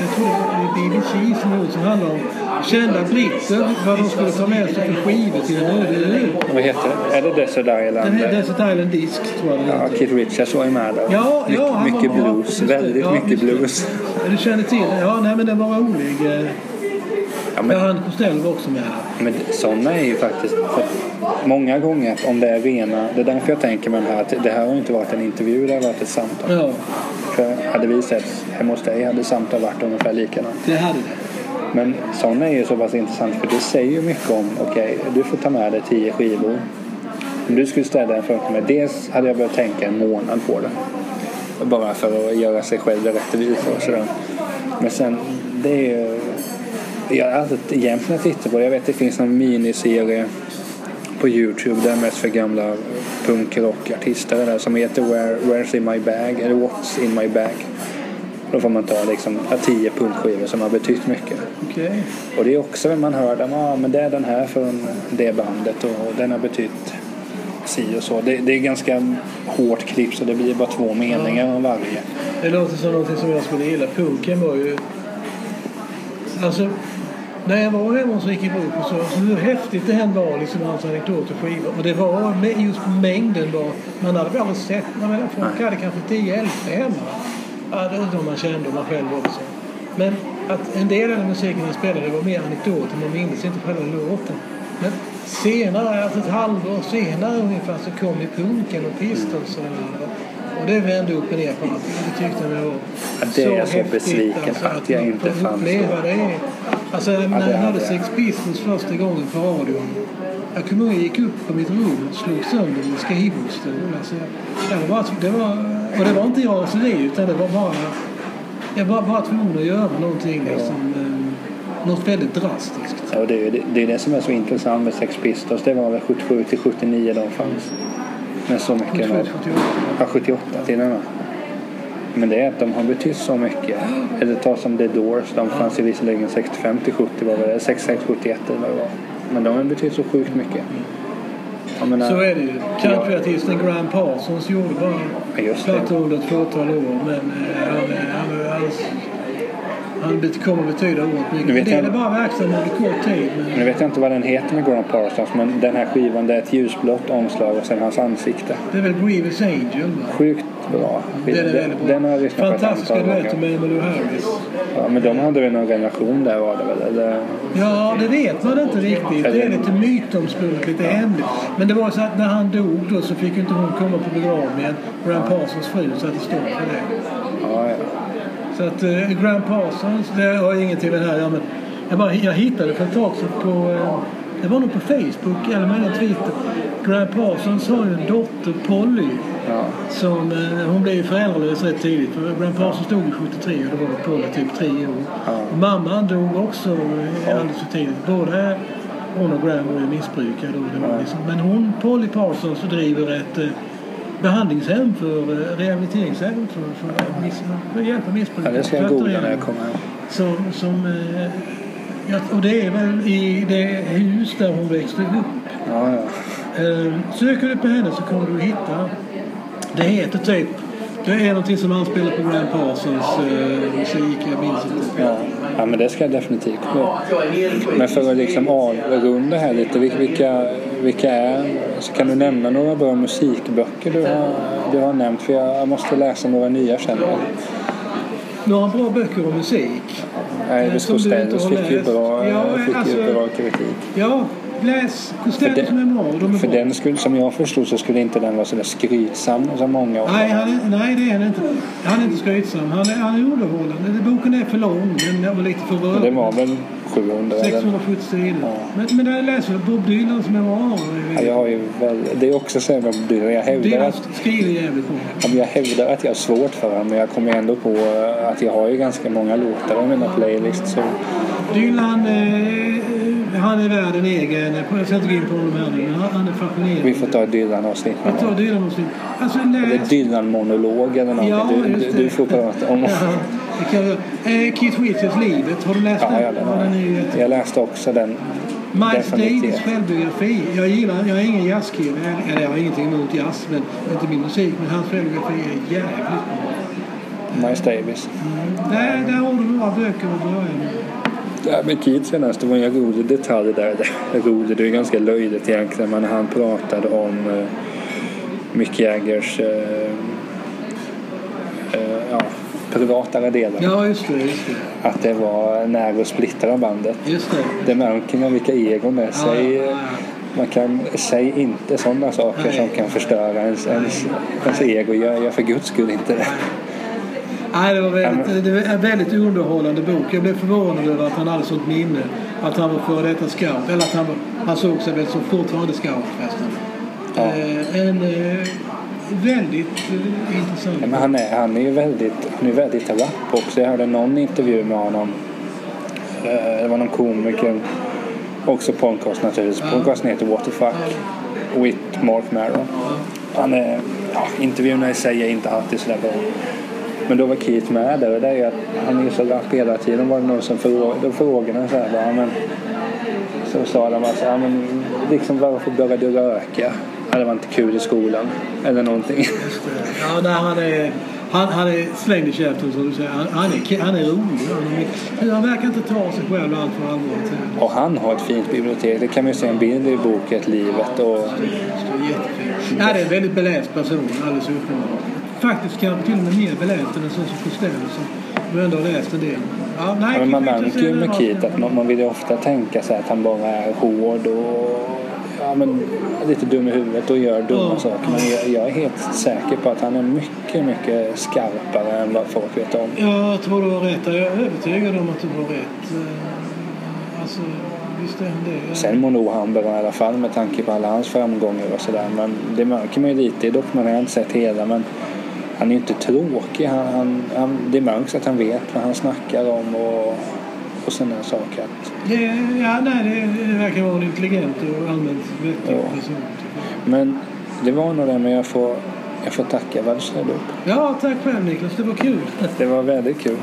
jag tror det är BBC som gjort som handlar om kända britter. Vad de skulle ta med sig för skivor till en öde ö. Vad heter det? Är det Desert Island? Den Desert Island Disc tror jag den Ja. Kit Richards var ju med där. Ja, My- ja, mycket var- blues. Väldigt Ja, mycket blues. Du känner till det? Ja, nej men den var rolig. Ja, men, han Costello var också med här. men sådana är ju faktiskt... För många gånger om det är rena... Det är därför jag tänker med den här att det här har inte varit en intervju, det har varit ett samtal. Ja, För hade vi sett hemma hos dig hade samtal varit ungefär likadant. det hade det. Men sådana är ju så pass intressant för det säger ju mycket om, okej, du får ta med dig tio skivor. Om du skulle ställa en fråga till mig, dels hade jag behövt tänka en månad på det. Bara för att göra sig själv rättvisa och sådär. Men sen, det är ju... Jag har alltid egentligen tittat på det. Jag vet att det finns någon miniserie på Youtube där mest för gamla punkrockartister där som heter Where, Where's in my bag eller What's in my bag. Då får man ta liksom ja, tio punkskivor som har betytt mycket. Okej. Och det är också när man hör dem, ja men det är den här från det bandet och den har betytt si och så. Det, det är ganska hårt klipp så det blir bara två meningar om varje. Det låter som någonting som jag skulle gilla. Punken var ju... Alltså, när jag var hemma hos Ricky Brook och så, hur häftigt det än var, liksom hans anekdoter och skivor. Och det var just mängden var, man hade väl aldrig sett, jag menar folk hade kanske 10 11 hemma. Ja, det om man kände och man själv också. Men att en del av den musiken jag spelade var mer anekdoter, man minns inte själva låten. Men senare, alltså ett halvår senare ungefär, så kom ju punken och Pistols och, och det vände upp och ner på allt. Det tyckte jag var Ja, det är jag så besviken att jag man inte fanns uppleva då. det. Alltså när det jag hade jag. Sex Pistols första gången på radion. Jag kommer ihåg jag gick upp på mitt rum och slog sönder min skrivbordstol. Alltså, jag var det var, och det var inte raseri utan det var bara... Jag var bara tvungen att göra någonting liksom, eh, något väldigt drastiskt. Ja, det, är- det, det är det som är så intressant med Sex Pistols. Det var väl 77 till 79 de fanns. Men så mycket. 77, Med, 78. ja, 78 till och med. Men det är att de har betytt så mycket. Eller ta som The Doors. De fanns ju visserligen 65 till 70 var det 66, 71 eller vad det var. Men de har betytt så sjukt mycket. Menar, Så är det ju. Countryartisten Graham Parsons gjorde bara Ja, plattor under ett fåtal år. Men eh, han, han, han, han kommer betyda oerhört mycket. Nu vet del jag- är bara verksam under kort tid. Nu Men vet jag inte vad den heter med Graham Parsons. Men den här skivan det är ett ljusblått omslag och sen hans ansikte. det är väl Grievous Angel va? Sjukt bra. Den är väldigt bra. Den har jag lyssnat Fantastiska duetter med Emmylou Harris. Ja, men de hade väl någon relation där var det väl? Eller? Ja, det vet man inte riktigt. Det är lite mytomspunnet, lite hemligt. Men det var så att när han dog då så fick inte hon komma på begravningen. Graham Parsons fru satte stopp för det. Ja, ja. Så att eh, Graham Parsons, det har ingenting med det här men jag, bara, jag hittade för ett tag sedan på, eh, det var nog på Facebook eller möjligen Twitter. Graham Parsons har ju en dotter Polly Ja. som, eh, hon blev ju föräldralös rätt tidigt. För Graham Parsons dog 73 och då var Polly typ tre år. Ja. Och mamman dog också eh, alldeles för tidigt. Både hon och Graham var ju missbrukare då. Det var liksom. Men hon, Polly Parsons, driver ett eh, behandlingshem för eh, rehabiliteringshem för, för, miss, för att hjälpa missbrukare. Ja, det ska jag googla när jag kommer hem. som, som, eh, och det är väl i det hus där hon växte upp. Ja, ja. Eh, söker du på henne så kommer du hitta. Det heter typ, det är någonting som anspelar på Graham Parsons musik. Jag minns inte. Ja. Ja, men det ska jag definitivt gå. Men för att liksom avrunda här lite, vil- vilka, vilka är, så kan du nämna några bra musikböcker du har, du har nämnt? För jag måste läsa några nya sen. Några bra böcker om musik. Nej, Eh, du inte Costellos fick ju bra, Ja, fick alltså- ju bra kritik. Ja, läs Costello det- som är bra. De är För bra. den skulle, som jag förstod så skulle inte den vara så där skrytsam som många av Nej, han är, nej, det är han inte. Han är inte skrytsam. Han är, han är underhållande. Boken är för lång. Den var lite för rörig. Det var väl 700 eller? 670 sidor. Ja. Men, men där läser du Bob Dylans memoarer. Ja, jag har ju väl, det är också så med Dylan. Jag hävdar Dylan att, skriver jävligt bra. jag hävdar att jag har svårt för honom men jag kommer ändå på att jag har ju ganska många låtar i mina playlists. Så, Dylan, eh, han är värd en egen... Jag ska inte gå in på honom här nu, men han, är fascinerande. vi får ta ett Dylan-avsnitt. Vi tar Dylan och så- Alltså Eller. Dylan-monolog eller någonting. Ja, du, du, du får prata om Ja, eh, Keith Richards Livet, har du läst Ja, den? ja, den är ju jag. jätte- jag läste också den. Miles. Davis självbiografi. Jag gillar, jag är ingen jazzkille, eller jag har ingenting emot jazz, men inte min musik. Men hans självbiografi är jävligt bra. Miles Davis. Där, där har du några böcker att börja med. Ja, men Keith senast, det var en rolig detalj där. Det, rolig, det är ganska löjligt egentligen, men han pratade om eh, Mick Jaggers eh, eh, ja, privatare delar. Ja, just det. Just det. Att det var nära att splittra bandet. Just det. Det märker man vilka egon det är. Säg, ja. Man kan, säg inte sådana saker Nej. som kan förstöra ens, ens, ens ego. Gör, gör för guds skull inte det. Nej, det var Ja, väldigt, det var en väldigt underhållande bok. Jag blev förvånad över att han hade sånt minne. Att han var före detta scout. Eller att han, var, han såg sig väl som fortfarande scout förresten. Ja. Eh, en eh, väldigt eh, intressant Ja, men han, är, han är ju väldigt, han är väldigt rapp också. Jag hörde någon intervju med honom. Eh, Det var någon komiker. Också podcast naturligtvis. Ja. Podcasten heter What the fuck. With Mark Maron. Han är, ja, intervjuerna i sig är inte alltid sådär bra. Men då var Keith med där och det är ju att han är ju så rapp hela tiden. var det någon som frågade, då frågade han så här bara, men, så sa de alltså, ja, men liksom varför började du röka? Ja, det var inte kul i skolan. Eller någonting. Just det. Ja, nej, han är, han, han är slängd i käften som du säger. Han, han, är, han är rolig. Han, är, han verkar inte ta sig själv allt för allvarligt. Och han har ett fint bibliotek. Det kan man ju se en bild i boken Livet. Och, Det är jättefint. Ja, det är en väldigt beläst person, alldeles uppenbart. Faktiskt kanske till och med mer beläst än sån som Costello som du ändå har läst en del. Ja, nej, ja, man märker ju med bra. Keith att man, man vill ju ofta tänka sig att han bara är hård och ja, men, lite dum i huvudet och gör dumma Ja. saker. Men jag, jag är helt säker på att han är mycket, mycket skarpare än vad folk vet om. Ja, jag tror du har rätt. Jag är övertygad om att du har rätt. Eh, Alltså, visst är han det. Sen må nog han beröra i alla fall med tanke på alla hans framgångar och sådär. Men det märker man ju lite i. Jag har inte sett hela men han är ju inte tråkig. Han, han, han, det märks att han vet vad han snackar om och, och sådana saker. Att, Det, ja, nej, det, det verkar vara en intelligent och allmänt vettig Ja. person. men det var nog det, men jag får, jag får tacka vad du ställde upp. jag. Ja, tack själv Niklas. Det var kul. Det var väldigt kul.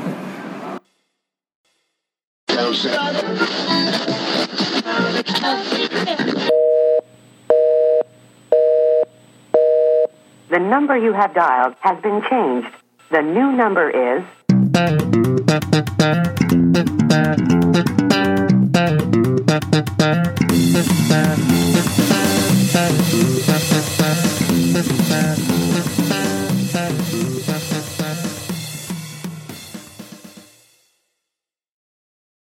The number you have dialed has been changed. The new number is. Thank you.